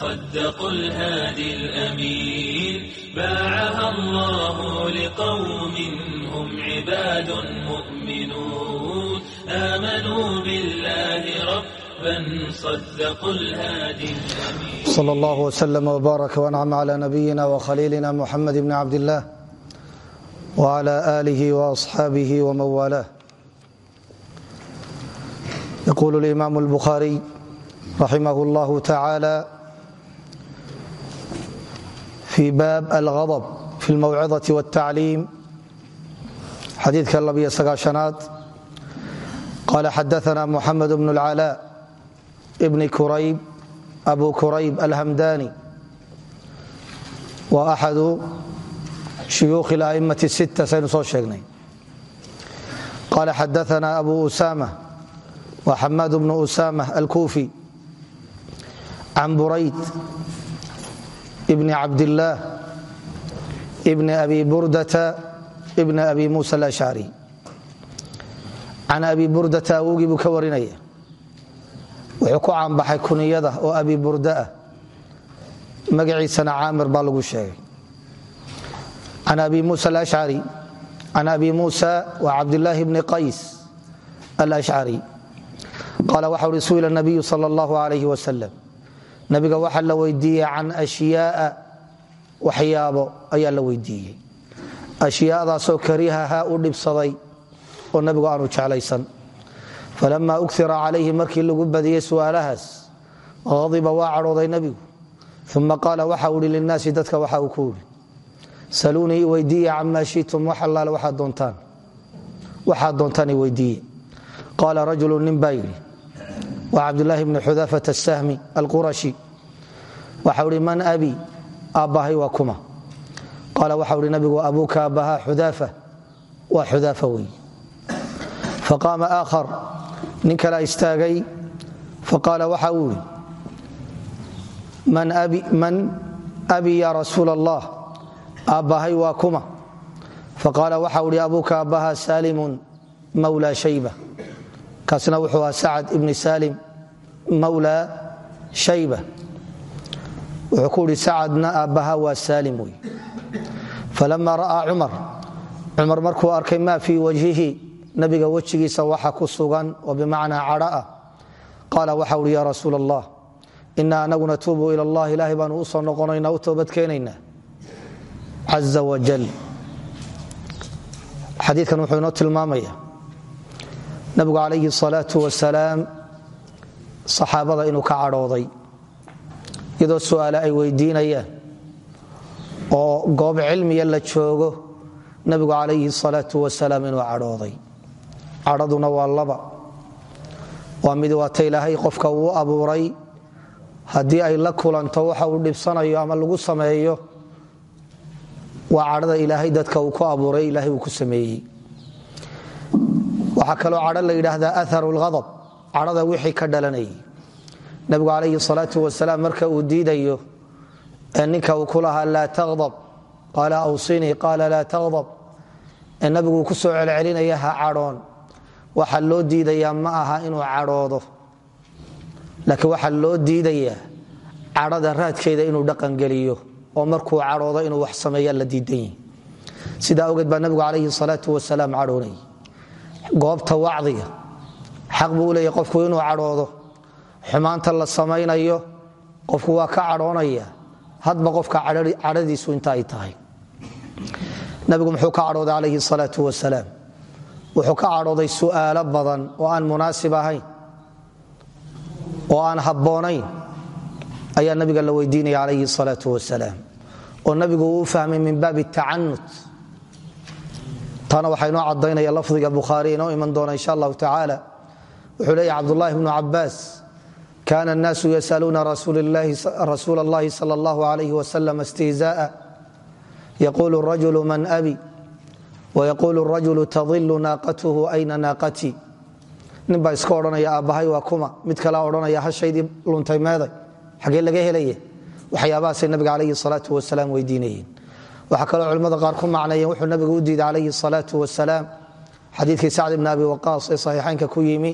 صدقوا الهادي الأمين باعها الله لقوم هم عباد مؤمنون آمنوا بالله ربا صلى الله وسلم وبارك وأنعم على نبينا وخليلنا محمد بن عبد الله وعلى آله وأصحابه ومن والاه يقول الإمام البخاري رحمه الله تعالى في bاb الغضب في الموعظة والتعليم xadiidka labiyo sagaashanaad qال xadaثna محamed بن العلاء بن كرayb أbu كرayb الhمdاني wa أxadu شhuyuuخ الأئمة الستة saynu soo sheegnay qال xadaثna أbu أسامة wa xmاad بن أسامة الكوفي عن burayd bn cabdاllaah bn abi burdata bn abi musa alashcari can abi burdata awogii buu ka warinaya wuxuu ku caanbaxay kuniyada oo abi burda ah. Magaciisana caamir baa lagu sheegay. Can abi musa alashcari can abi musa wa cabdillaahi bni qays alashcari qaala waxa uhi su'ila nabiyu sal اllahu alayh wasalam nabiga waxaa la weydiiyey can ashyaaa waxyaabo ayaa la weydiiyey. Ashyaadaasoo karihaha u dhibsaday oo nabigu aanu jeclaysan. Falama ukira calayhi markii lagu badiyey su'aalahaas hadiba waa cadhooday nebigu uma qaala waxa uhi linaasi dadka waxa uu ku ihi saluunii weydiiya camaa shitum wax allaale waxaad doontaan. Weydiiye qaala rajulu nin baa yidhi cabdulaahi bni xudafat asahmi alqurashi. Waxa uhi man abi? Aabbahay waa kuma. Qaala waxa uhi nabigu abuuka aabbaha xudaafa waa xudaafa wey faqaama aakhar. Nin kala istaagay faqaala waxa uu ihi man abi ya rasuul allah aabbahay waa kuma. Faqaala waxa uhi abuuka aabbaha saalimun mawla shayba kaasna wuxuu ahaa sacad ibni salim mawla shayba. Wuxuu ku ihi sacadna aabbaha waa saalim wey falama ra'aa cumar cumar markuu arkay maa fii wajhihi? Nabiga wejigiisa waxa ku sugan oo bimacnaa cadho ah. Qaala waxa ya rasuul allah ina anagu ila allah ilaahay baanu u soo noqonaynaa u toobadkeenaynaa caza wajal wuxuu inoo tilmaamaya nabigu calayhi salaau wasalaam saxaabada inuu ka cadhooday. Iyadoo su'aale ay weydiinayaan oo goob cilmiya la joogo nabigu calayhi salaau wasalaam inuu cadhooday. Cadhaduna waa laba. Waa mid waata ilaahay qofka uu abuuray. Haddii ay la kulanto waxa uu dhibsanayo ama lagu sameeyo waa cadhada ilaahay dadka uu ku abuuray ilaahay uu ku sameeyey waxaa kaloo cadho la yidhaahdaa aharu lhadab cadhada wixii ka dhalanayay nabigu calayhi salaau wasalaam marka uu diidayo ninka uu ku lahaa taqdab qaala awsinii qaala laa taqdab nabigu ku soo celcelinaya ha cadhoon. Waxa loo diidayaa ma aha inuu cadhoodo. Laakiin waxaa loo diidayaa cadhada raadkeeda inuu dhaqangeliyo oo markuu cadhoodo inuu wax sameeya la diidan yihi sidaa awgeed baa nabigu calayhi salaau wasalaam cadhoonay goobta wacdiga. Xaq buu leeyahy qofku inuu cadhoodo. Xumaanta la samaynayo qofku waa ka cadhoonaya. Hadba qofka cadhadiisu inta ay tahay. Nabigu muxuu ka cadhooday calayhi salaau wasalaam. Wuxuu ka cadhooday su'aalo badan oo aan munaasib ahayn oo aan habboonayn ayaa nabiga la weydiinaya calayhi salaau wasalaam. Oo nabigu uu u fahmay min baabi tacanut taana waxaa inoo cadaynaya lafdiga bukhaari inoo iman doona insha allahu tacaala wuxuu leeyahy cabdulahi bnu cabaas kana الnaasu yasaluuna rasuul اllahi salى اllah alayh wasalam istihzaءa yaqulu rajulu man abi wayaquulu rajulu tadilu naaqatuhu ayna naaqatii ninbaa iska odhanaya aabbahay waa kuma mid kalea odhanaya hashaydii luntay meeday xagee laga helaya waxyaabahaasay nabiga calayhi salaatu wasalaam weydiinayeen waxaa kaloo culimmada qaar ku macneeyeen wuxuu nabigu u diiday calayhi salaatu wasalaam xadiidkii sacd ibn abi waqaas ee saxiixaynka ku yimi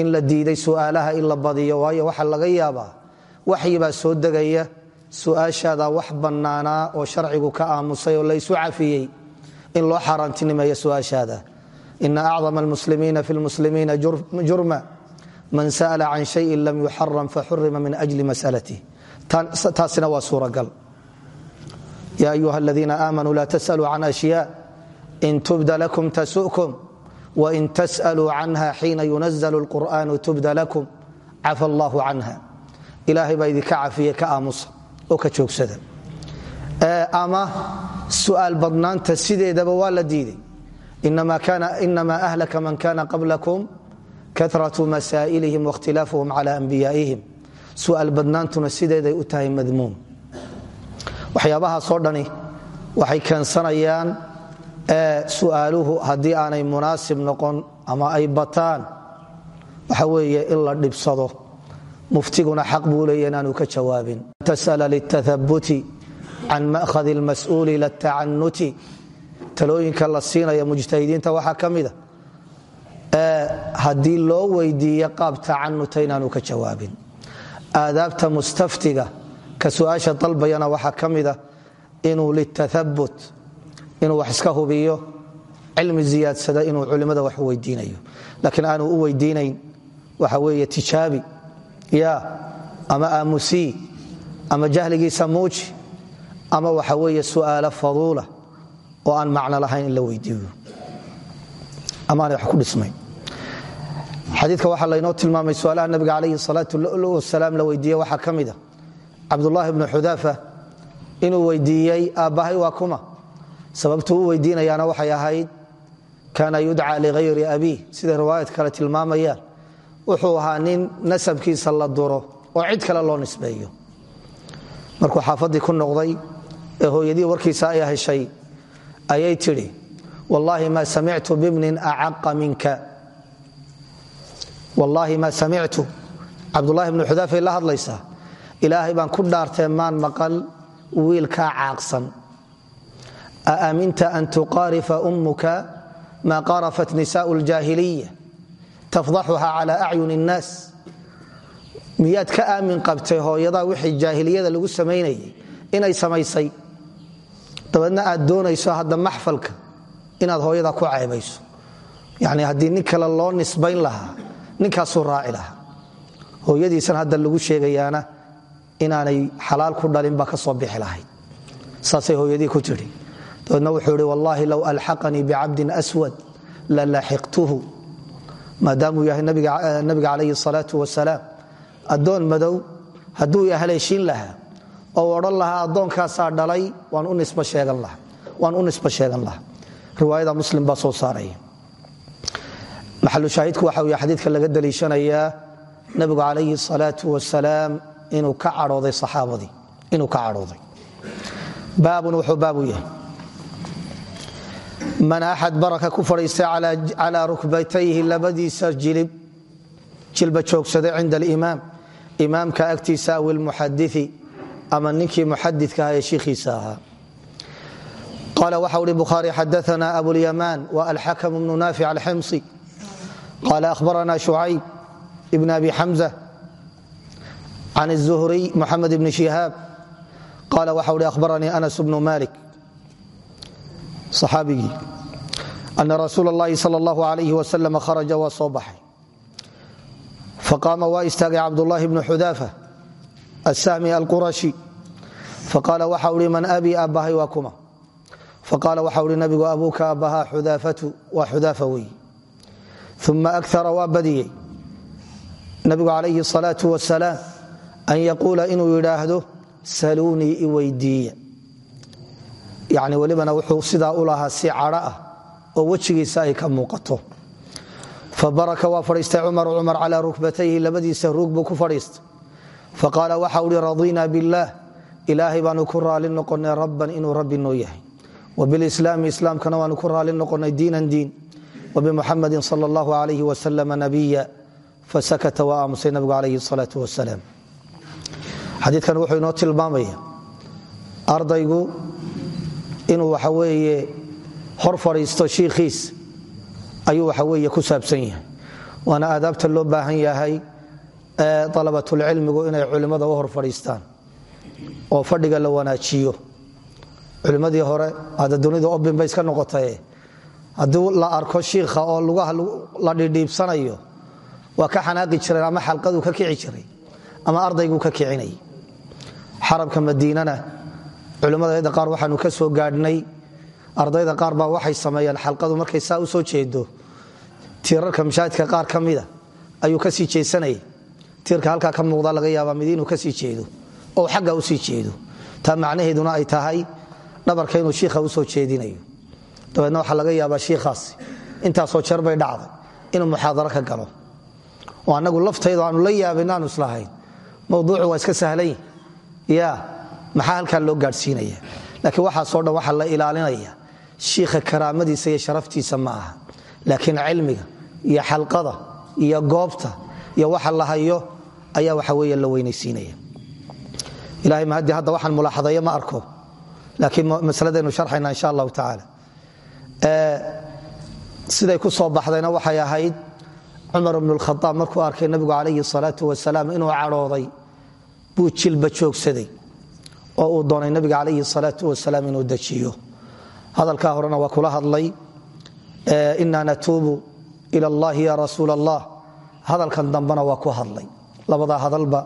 in la diiday su'aalaha in badiyo waayo waxaa laga yaabaa waxyibaa soo degaya su'aashaada wax bannaanaa oo sharcigu ka aamusay oo laysu cafiyey in loo xaaraantinimeeyo su'aashaada. Ina acdama almuslimiina fi lmuslimiina jurma. Man sa'la can shayin lam yuxaram faxurima min ajli mas'alatih taasina waa suuragal ya ayuha aladiina aamanuu la tas'aluu can ashyaa in tubda lakum tasu'kum wain tas'aluu canha xiina yunazl اlqur'anu tubda lakum cafa allahu canha ilaahay baa idinka cafiye ka aamusa oo ka joogsada ama su'aal badnaanta sideedaba waa la diiday inama ahlaka man kana qablakum karatu masaa'ilihim waاkhtilaafuhum cala anbiyaa'ihim su'aal badnaantuna sideeday u tahay madmuum waxyaabahaasoo dhani waxay keensanayaan su'aaluhu haddii aanay munaasib noqon ama ay bataan waxa weeye in la dhibsado. Muftiguna xaq buu leeya inaanu ka jawaabin. Tasala litahabuti can ma'hadi اlmas'uuli latacanuti talooyinka la siinaya mujtahidiinta waxaa ka mida haddii loo weydiiyo qaab tacanuta inaanu ka jawaabin. Aadaabta mustaftiga ka su'aasha dalbayana waxaa ka mida inuu litahabut inuu wax iska hubiyo cilmi ziyaadsada inuu culimmada wax weydiinayo. Laakiin aanu u weydiinayn waxa weeye tijaabi ya ama aamusii ama jahligiisa muuji ama waxa weeye su'aalo faduula oo aan macno lahayn in la weydiiyo. Ama aanay wax ku dhismayn. Xadiidka waxaa laynoo tilmaamay su'aalaha nabiga calayhi salaatu wasalaam la weydiiye waxaa ka mida cabdullaahi bnu xudaafa inuu weydiiyey aabbahay waa kuma. Sababtuu u weydiinayaana waxay ahayd kaana yudcaa ligayri abiih siday riwaayad kale tilmaamayaan wuxuu ahaa nin nasabkiisa la duro oo cid kale loo nisbeeyo. Markuu xaafaddii ku noqday ee hooyadii warkiisa ay heshay ayay tidhi wallaahi ma samictu bibnin acaqa minka. Wallaahi ma samictu. Cabdulaahi bnu xudaafay la hadlaysaa ilaahay baan ku dhaartay maan maqal wiilkaa caaqsan. A aminta an tuqaarifa ummuka maa qarafat nisaau ljaahiliya tafdaxuhaa cala acyuni innaas miyaad ka aamin qabtay hooyadaa wixii jaahiliyada lagu samaynayay inay samaysay? Dabeedna aad doonayso hadda maxfalka inaad hooyadaa ku ceebayso yani haddii nin loo nisbayn lahaa ninkaasuu raaci lahaa. Hooyadiisan hadda lagu sheegayaana inaanay xalaal ku dhalinba ka soo bixi lahayd saasay hooyadii ku tidhi. Dabeedna wuxuu ihi wallaahi low alxaqanii bicabdin aswad la laxiqtuhu. Maadaamuu yahay nabiga calayhi salaatu wasalaam addoon madow hadduu haleeshiin lahaa oo odhan lahaa addoonkaasaa dhalay waan u nisba sheegan lahaa riwaayada muslim baa soo saaraya. Maxalushaahidku waxa wy xadiidka laga daliishanayaa nabigu calayhi salaatu wasalaam inuu ka cadhooday saxaabadii inuu ka cadhooday. Baabun wuxuu baabu yahay. Man axad baraka ku fadhiistay calaa rukbatayhi labadiisa jilib jilba joogsaday cinda alimaam. Imaamka agtiisa aw ilmuxadii ama ninkii muxadidka aha ee shiikhiisa ahaa. Qala waxa uhi bukhaari xadaana abulyamaan wa alxakm bnu naafic alximsi qala ahbarana shucayb ibn abi xamza can الzuhriy muxamed bn shihaab qala waxa uhi ahbaranii anas bnu malik صaxaabigii ana rasuul اllahi sal اllahu alayh waslm kharaja waa soo baxay faqaama waa istaagay cabdulahi bnu xudaafa asahmi alqurashi faqaala waxa uhi man abi aabbahay waa kuma faqaala waxa uhi nabigu abuuka aabbahaa xudaafatu waa xudaafa wey uma akara waa badiyey nabigu calayhi الsalaaةu wasalaam an yaquula inuu yidhaahdo saluunii iweydiiya yani welibana wuxuu sidaa u lahaa si cadho ah oo wejigiisa ay ka muuqato. Fabaraka waa fadhiistay cumaru cumar calaa rukbatayhi labadiisa ruug buu ku fadhiistay. Faqaala waxa uhi radiina billaah ilaahay baanu ku raali noqonay rabban inuu rabbi yahay. Wa bilislaami islaamkana waanu ku raali noqonay diinan diin. Wa bimuxamadin sal allahu alayh wasalama nabiya fasakata wa aamusay nabigu calayhi salaau wasalaam xadiikan wuxuu inoo tilmaamaya ardaygu inuu waxa weeye hor fadhiisto shiikhiis ayuu waxa weeye ku saabsan yahay. Waana aadaabta loo baahan yahay alabatulcilmigu inay culimmada u hor fadhiistaan oo fadhiga la wanaajiyo. Culimmadii hore hadda dunida obin bay iska noqotaye haddii la arko shiikha oo lugaha la dhidhiibsanayo waa ka xanaaqi jireen ama xalqaduu ka kici jiray ama ardayguu ka kicinay xarabka madiinana culimmadayda qaar waxaanu ka soo gaadhnay ardayda qaar baa waxay sameeyeen xalqadu markay saa u soo jeedo tiirarka mashaahidka qaar ka mida ayuu ka sii jeesanayay tiirka halkaa ka muuqda laga yaabaa mid inuu ka sii jeedo oo xagga u sii jeedo taa macnaheeduna ay tahay dhabarka inuu shiikha u soo jeedinayo. Dabeedna waxaa laga yaabaa shiikhaasi intaasoo jeer bay dhacday inuu muxaadaro galo. Oo annagu laftaydu aanu la yaabin aanu islahayn. Waa iska sahlan ya maxaa halkaa loo gaadhsiinaya? Laakiin waxaasoo dhan waxaa la ilaalinaya. Shiikha karaamadiisa iyo sharaftiisa ma aha. Laakiin cilmiga iyo xalqada iyo goobta iyo waxa la hayo ayaa waxa weeye la weynaysiinaya. Ilahay mahadii hadda waxaan mulaaxadayo ma arko. Laakiin masaladaynu sharxayna insha allahu tacaala. Siday ku soo baxdayna waxay ahayd cumar bnu lkhaaab markuu arkay nabigu calayhi salaatu wasalaam inuu cadhooday buu jilba joogsaday oo uu doonay nabiga calayhi salaatu wasalaam inuu dejiyo. Hadalkaa horena waa kula hadlay inaa natuubu ila allahi ya rasuul allah hadalkan dambena waa ku hadlay. Labadaa hadalba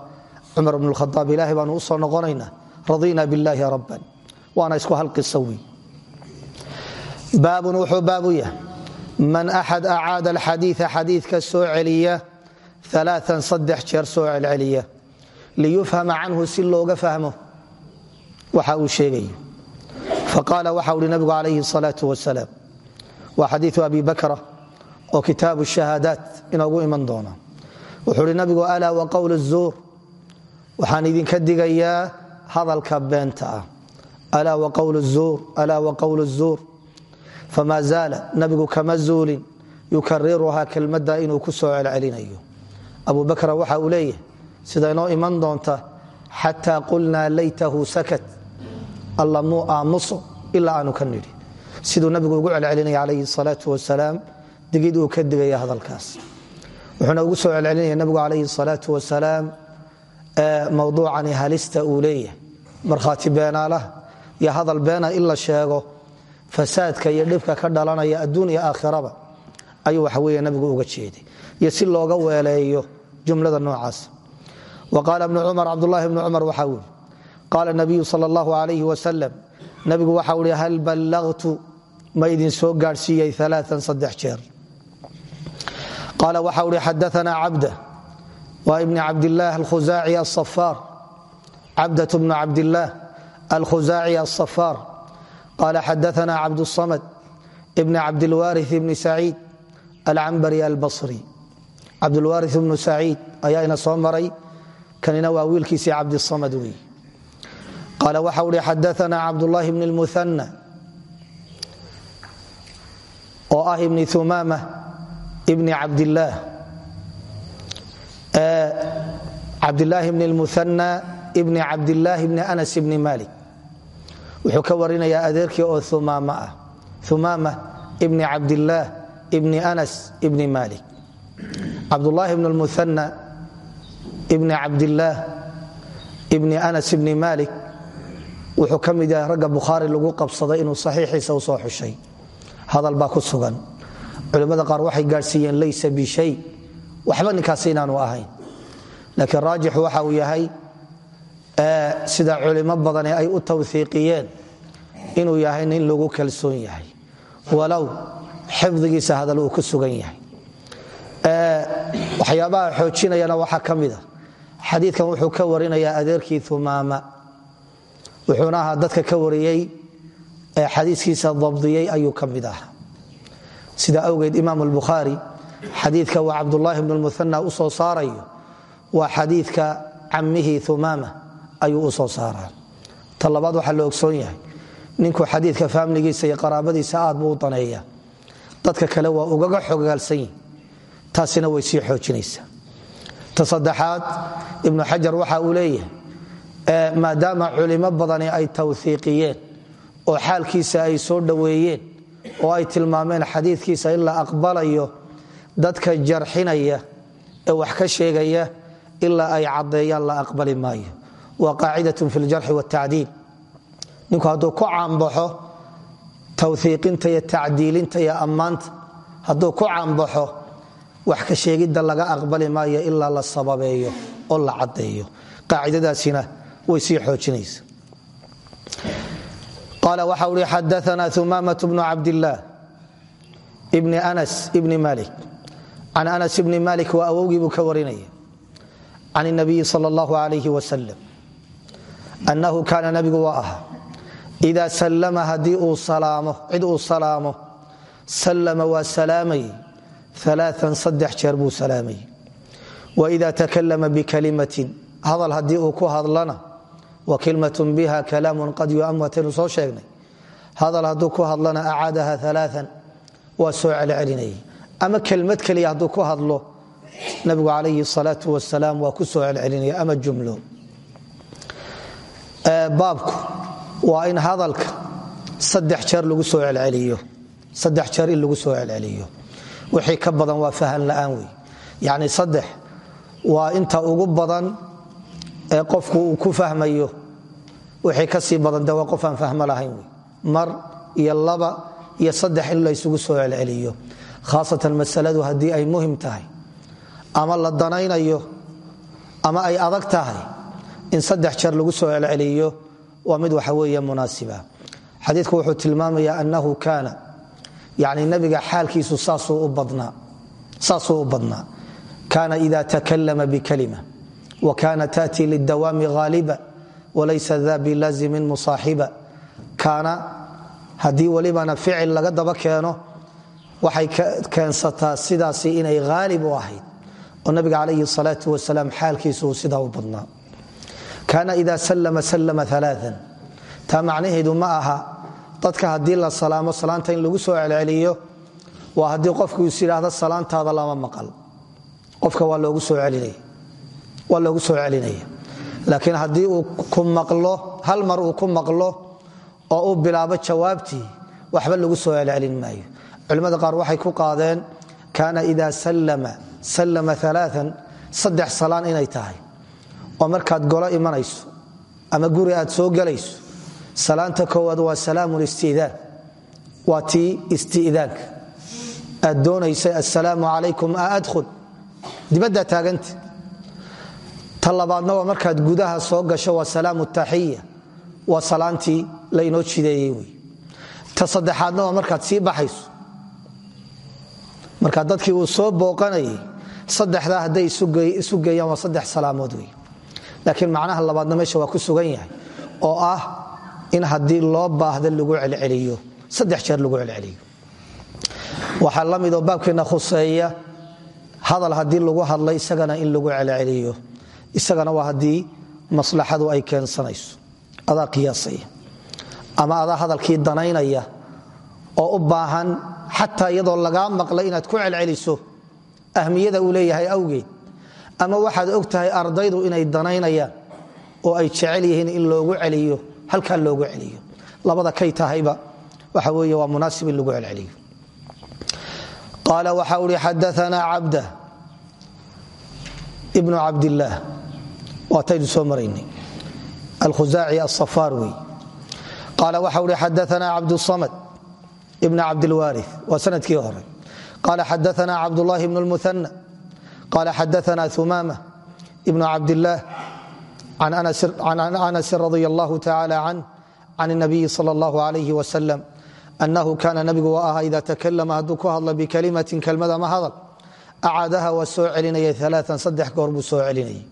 cumar bnu lkhaaab ilaahay baanu u soo noqonaynaa radina billahi rabban. Waana isku hal qisa wey baabun wuxuu baabu yahay man axad acaada alxadiia xadiidka soo celiya alaaan saddex jeer soo celceliya liyufhama canhu si looga fahmo. Waxa uu sheegayo. Faqaala waxau hi nabigu calayhi salaau wasalaam. Waa xadiiu abi bakra oo kitaabu shahaadaat inoogu iman doona. Wuxuu hi nabigu alaa wa qowl zuur? Waxaan idinka digayaa hadalka beenta ah. Alaa wa qowl zuur? Fama zaala nabigu kama zuulin yukariruhaa kelmadda inuu ku soo celcelinayo. Abu bakra waxa uu leeyahay sida inoo iman doonta xataa qulnaa laytahu sakat. Alla muu aamuso ilaa aanu ka nidhi. Siduu nabigu ugu celcelinaya calayhi salaau wasalaam digid uu ka digaya hadalkaas. Wuxuuna ugu soo celcelinaya nabigu calayhi salaau wasalaam mawduucani halista uu leeyahay. Markhaati beenaalaha iyo hadal beena in sheego fasaadka iyo dhibka ka dhalanaya adduun iyo aakhiraba ayuu waxa weeye nabigu uga jeeday. Iyo si looga weeleeyo jumlada noocaas qaala bnu cumar cabdulahi bnu cumar waxa uu qaala nabiyu sal allahu alayh wasalam nabigu waxa ui hal ballaqtu ma idin soo gaadhsiiyey alaaan saddex jeer qaala waxa uhi xadaana cabda waa ibni cabdilaah alkhuzaaci asafaar cabdat bnu cabdilaah alkhuzaaci asafaar qala xadaana cabdsamad bn cabdilwari bni saciid alcambari albasri cabdulwari bnu saciid ayaa ina soo maray kanina waa wiilkiisii cabdisamad wey qaala waxa uhi xadaana cabdulahi bn lmuana oo ah ibni umama bni cabdilaah cabdilaahi bn lmuana bni cabdilaahi bni anas bni malik. Wuxuu ka warinayaa adeerkii oo umaam ah. Umaama ibni cabdilaah ibni anas ibni malik. Cabdulaahi bn lmuana ibni cabdilaah ibni anas ibni malik wuxuu ka mid yahay ragga bukhaari lagu qabsaday inuu saxiixiisa u soo xushay. Hadal baa ku sugan. Culimmada qaar waxay gaadhsiiyeen laysa bishay waxba ninkaasi inaanu ahayn. Laakiin raajix waxa uu yahay sida culimo badani ay u tawhiiqiyeen inuu yahay nin lagu kalsoon yahay. Walow xifdigiisa hadal uu ku sugan yahay. Waxyaabaha xoojinayana waxaa ka mida xadiikan wuxuu ka warinayaa adeerkii umaama wuxuuna ahaa dadka ka wariyey ee xadiiskiisa dabdiyey ayuu ka mid ahaa. Sida awgeed imaam albukhaari xadiidka waa cabdulaahi bn lmuana u soo saarayo waa xadiidka camihii umaama ayuu u soo saaraa. Ta labaad waxaa la ogsoon yahay ninku xadiidka faamligiisa iyo qaraabadiisa aad buu u daneeya dadka kale waa ugaga xogaalsan yihiin taasina way sii xoojinaysaa ta saddexaad ibnu xajar waxa uu leeyahay maadaama culimo badani ay tawhiiqiyeen oo xaalkiisa ay soo dhoweeyeen oo ay tilmaameen xadiidkiisa in la aqbalayo dadka jarxinaya ee wax ka sheegaya ilaa ay caddeeyaan la aqbali maayo. Waa qaacidatun fi ljarxi wاtacdiil ninku hadduu ku caanbaxo tawhiiqinta iyo tacdiilinta iyo ammaanta hadduu ku caanbaxo wax ka sheegidda laga aqbali maayo ilaa la sababeeyo oo la caddeeyo. Qaacidadaasina way sii xoojinaysa. Qaala waxa uhi xadaana umamat bnu cabdillaah bni anas bni malik can anas bni malik waa awowgii buu ka warinaya can nabiyi sal wasalam annahu kaana nabigu waa aha ida sallama haddii uu salaamo cid sallama waa salaamayey alaaan saddex jeer buu salaamayey waida takalama bikalimatin hadal haddii uu ku hadlana wa kilmatun biha kalaamun qad yuam wataynu soo sheegnay hadal hadduu ku hadlana acaadaha alaaan waa soo celcelinayay ama kelmad keliya hadduu ku hadlo nabigu calayhi salaau wasalaam waa ku soo celcelinaya ama jumlo baabku waa in hadalka saddex wixii ka badan waa fahan la'aan wey yacni saddex waa inta ugu badan ee qofku uu ku fahmayo. Wixii ka sii badan de qof aan fahmo lahayn mar iyo laba iyo saddex in laysugu soo celceliyo. Khaasatan masaladu haddii ay muhiim tahay ama la danaynayo ama ay adag tahay in saddex jeer lagu soo celceliyo waa mid waxa weeye munaasiba. Xadiidku wuxuu tilmaamayaa annahu kaana yani nabiga xaalkiisu saasuu u badnaa. Kaana ida takalama bikalima wa kaana taأtii lidawaami haaliba walaysa da bilaazimin musaaxiba. Kaana haddii welibana ficil laga daba keeno waxay keensataa sidaasi inay haalib u ahayd. Oo nabiga calayhi salaau wasalaam xaalkiisu uu sidaa u badnaa. Kaana ida sallama sallama aaaan taa macnaheedu ma aha dadka haddii la salaamo salaanta in lagu soo celceliyo waa haddii qofku is yidhaahdo salaantaada lama maqal. Qofka waa loogu soo celinaya. Laakiin haddii uu ku maqlo hal mar uu ku maqlo oo uu bilaabo jawaabtii waxba lagu soo celcelin maayo. Culimmada qaar waxay ku qaadeen kaana ida sallama sallama alaaan saddex salaan inay tahay. Oo markaad golo imanayso ama guri aad soo gelayso salaanta koowaad waa salaamu listidaan waa tii isti'daanka. Aad doonaysay assalaamu calaykum a dibaddaa taaganta ta labaadna waa markaad gudaha soo gasho waa salaamu taxiya. Waa salaantii laynoo jideeyey wey. Ta saddexaadna waa markaad sii baxayso. Markaa dadkii uu soo booqanayay saddexdaa hadday isu geeyaan waa saddex salaamood wey. Laakiin macnaha labaadna meesha waa ku sugan yahay oo ah in haddii loo baahda lagu celceliyo saddex jeer lagu celceliyo. Waxaa la midoo baabkeenna khuseeya hadal haddii lagu hadlay isagana in lagu celceliyo. Isagana waa haddii maslaxadu ay keensanayso. Adaa qiyaasaya. Ama adaa hadalkii danaynaya oo u baahan xataa iyadoo lagaa maqlay inaad ku celceliso ahmiyada uu leeyahay awgeed. Ama waxaad og ardaydu inay danaynayaan oo ay jecel yihiin in loogu celiyo halkaa loogu celiyo. Labada kay tahayba waxa weeye waa munaasib in lagu celceliyo. Qaala waxa uhi xadaana cabda ibnu cabdillaah waataynu soo maraynay. Alkhusaaci asafaar wey qaala waxa uhi xadaana cabdusamad ibn cabdilwaari waa sannadkii hore. Qaala xadaana cabdullahi bn lmuana qala xadaana umama ibn cabdillaah can anasin radi allahu tacala canh can nabiyi sal allahu alayh wasalam annahu kana nabigu ahaa ida takalama hadduu ku hadla bikalimatin kelmad ama hadal acaadaha waa soo celinayay alaaan saddex goor buu soo celinayay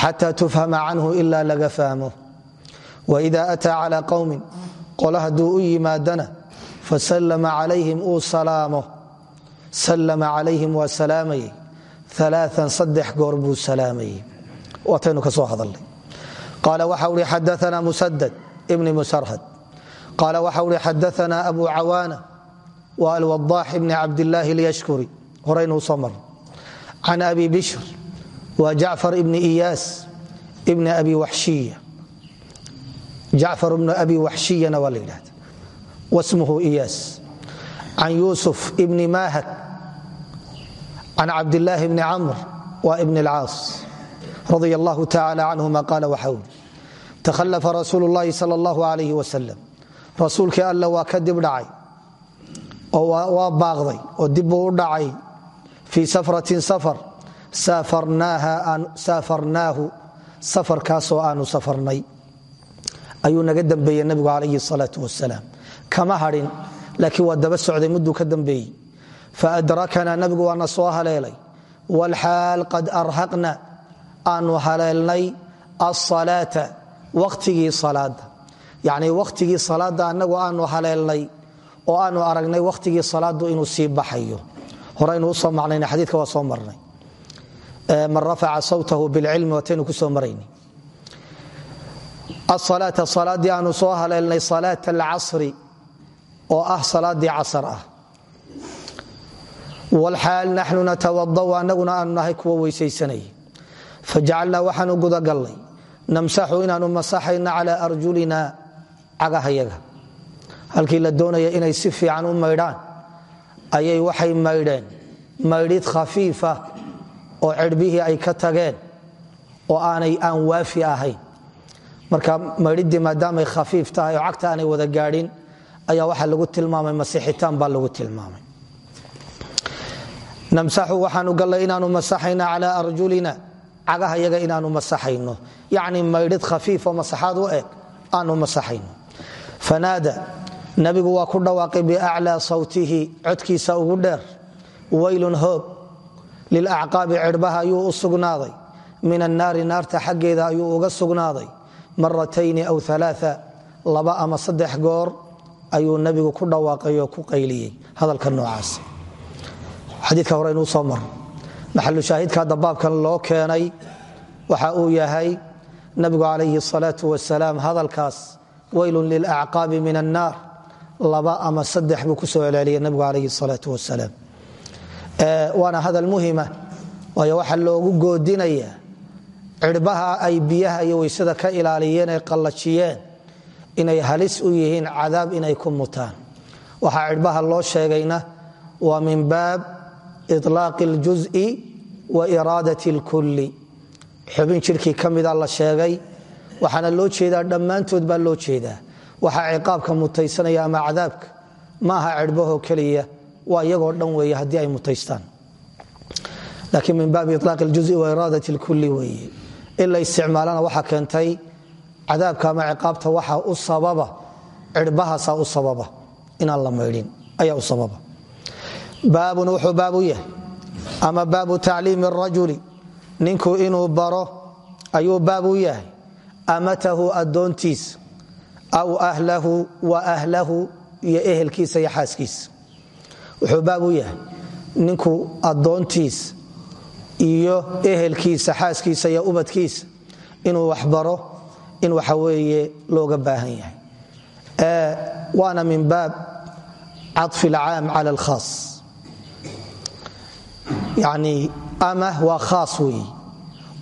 xata tufhama canhu ila laga fahmo waida ataa cala qowmin qolo hadduu u yimaadana fasallama calayhim uu salaamo sallama calayhim waa salaamayay alaaan saddex goor buu salaamayey waataynu ka soo hadalnay qaala waxa uhi xadaana musadad ibni musarhad qaala waxa uhi xadaana abu cawaana wa alwadaax bni cabdillaahi اlyashkuri horeynuu soo mar can abi bishr wa jacfar ibni iyaas ibni abi waxshiya jacfar ibnu abi waxshiyana waa la yidhahda wasmuhu iyaas can yuusuf ibni mahak can cabdillaahi bni camr wa ibn اlcaas radia allahu tacala canhuma qaala waxa uri takhalafa rasuulu llahi sal allahu alayh wasalam rasuulkii alla waa ka dib dhacay waa baaqday oo dib buu u dhacay fii safratin safar. Saafarnaahu safarkaasoo aanu safarnay. Ayuu naga dambeeyey nabigu calayhi salaau wasalaam kama hadhin laakiin waa daba socday mudduu ka dambeeyey. Faadrakana nabigu waana aanu haleelnay asalaata wakhtigii salaada yacnii wakhtigii salaadda annagu aanu haleelnay oo aanu aragnay wakhtigii salaadu inuu sii baxayo. Horeynu u soo macnayna xadiidka waa soo marnay. Man rafaca sawtahu bilcilmi wataynu ku soo marayni. Asalaata salaaddii aanu soo haleelnay salaata alcasri oo ah salaaddii casar ah. Wlxaal naxnu natawadau anaguna aanu nahay kuwa weysaysanay fajacalnaa waxaanu gudagallay namsaxu inaanu masaxayna calaa arjulina cagahayaga halkii la doonaya inay si fiican u maydhaan ayay waxay maydheen maydhid khafiifa oo cirhbihii ay ka tageen oo aanay aan waafi ahayn marka maydhiddii maadaamay khafiif tahay oo cagta aanay wada gaadhin ayaa waxaa lagu tilmaamay masixitaan baa lagu tilmaamay namsaxu waxaanu gallay inaanu masaxayno calaa arjulina cagahayaga inaanu masaxayno. Yacni maydhid khafiifoo masaxaad u eg aanu masaxayno. Fanaada nabigu waa ku dhawaaqay biaclaa sawtihi codkiisa ugu dheer. Waylun hoog lilacqaabi cirhbaha ayuu u sugnaaday. Min annaari naarta xaggeeda ayuu uga sugnaaday. Maratayni aw alaaa laba ama saddex goor ayuu nabigu ku dhawaaqay oo ku qayliyey. Hadalka noocaas. Xadiika hore inuu soo maro maxalu shaahidka hadda baabkan loo keenay waxa uu yahay nabigu calayhi salaau wasalaam hadalkaas weylun lilacqaabi min annaar laba ama saddex buu ku soo celceliyay nabigu calayhi salaau wasalaam waana hadal muhima waayo waxaa loogu goodinaya cirhbaha ay biyaha iyo weysada ka ilaaliyeen ay qallajiyeen inay halis u yihiin cadaab inay ku mutaan. Waxaa cirhbaha loo sheegayna waa min ilaaq اljuزءi wa iraadat اlkulli xubin jirkii ka mida la sheegay waxaana loo jeedaa dhammaantood baa loo jeedaa waxaa ciqaabka mutaysanaya ama cadaabka ma aha cirhbahoo keliya waa iyagoo dhan weeye haddii ay mutaystaan laakiin min baabi ilaaq اljuزءi wa iraadat اlkulli weeye in la isticmaalana waxaa keentay cadaabka ama ciqaabta waxa u sababa cirhbahaasaa u sababa inaan la maydhin ayaa u sababa baabun wuxuu baab u yahay ama baabu tacliimi rajuli. Ninku inuu baro ayuu baab u yahay. Amatahu addoontiisa aw ahlahu wa ahlahu iyo ehelkiisa iyo xaaskiisa iyo ehelkiisa xaaskiisa iyo ubadkiisa inuu wax baro in waxa weeye looga baahan yahay. Waana min baab cafi alcaam cala alkhaas yani ama waa khaas weeye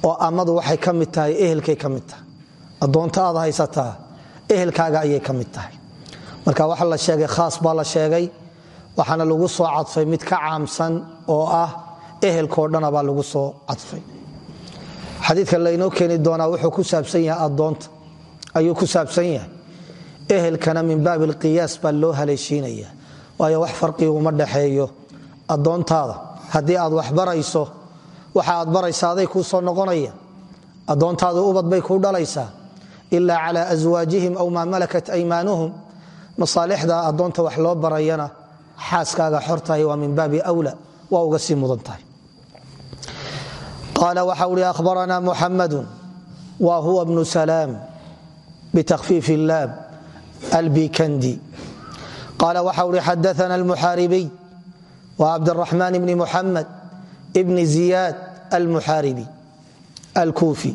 oo amadu waxay ka mid tahay ehelkay ka tahay. Addoonta aad haysataa ehelkaaga ayay ka tahay. Marka waxa la sheegay khaas baa la sheegay waxaana lagu soo cadfay mid ka caamsan oo ah ehelkao dhana baa lagu soo cadfay. Xadiidka laynoo keeni doonaa wuxuu ku saabsan yahay addoonta. Ayuu ku saabsan yahay ehelkana min baabi alqiyaas baa loo haleeshiinaya. Waayo wax farqiguma dhaxeeyo addoontaada haddii aad wax barayso waxa aad baraysa aday soo noqonaya addoontaadu ubad bay kuu dhalaysaa. Ilaa cala aswaajihim aw maa malakat aymaanuhum. Masaalixda addoonta wax loo barayana xaaskaaga xortahay waa min baabi wla waa uga sii mudan tahay. Qaala waxa uhi ahbarana muxamadu wa huwa bnu salaam btakfiif illaam albikandi. Qaala waxa uhi xadaana almuxaaribiy wa cabdiraxmaan bni muxamed bni ziyaad almuxaaribi alkuufi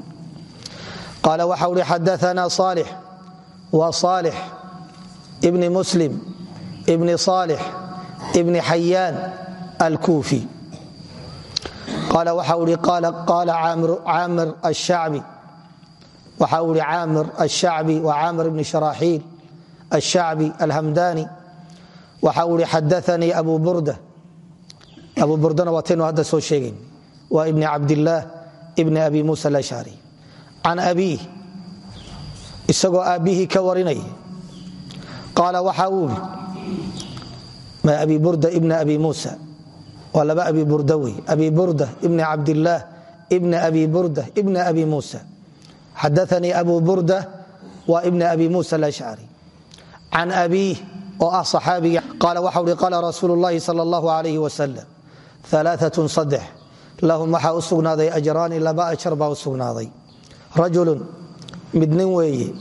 qaala waxa uhi xadaana saalix wa saalix bni muslim bni صaalix bni xayaan alkuufi qaala waxa ui qaala caamir ashacbi waxa uu ihi caamir ashacbi wa caamir bni sharaaxiil ashacbi alhamdani waxa uu ihi xadaanii abu burda abu burdana waataynu hadda soo sheegayn waa ibni cabdillaah ibni abi muusa alashcari can abiih isagoo aabbihii ka warinaya qaala waxa uu ma abi burda ibna abi muusa. Waa laba abi burda abi burda ibni cabdillaah ibna abi burda ibna abi muusa. Xadaanii abu burda waa ibna abi muusa alashcari can abiih oo ah saxaabiga qaala waxa uhi qaala rasuulu llahi sal allahu alayh lahum waxaa u sugnaaday ajraani laba ajar baa u sugnaaday rajulun mid nin weeye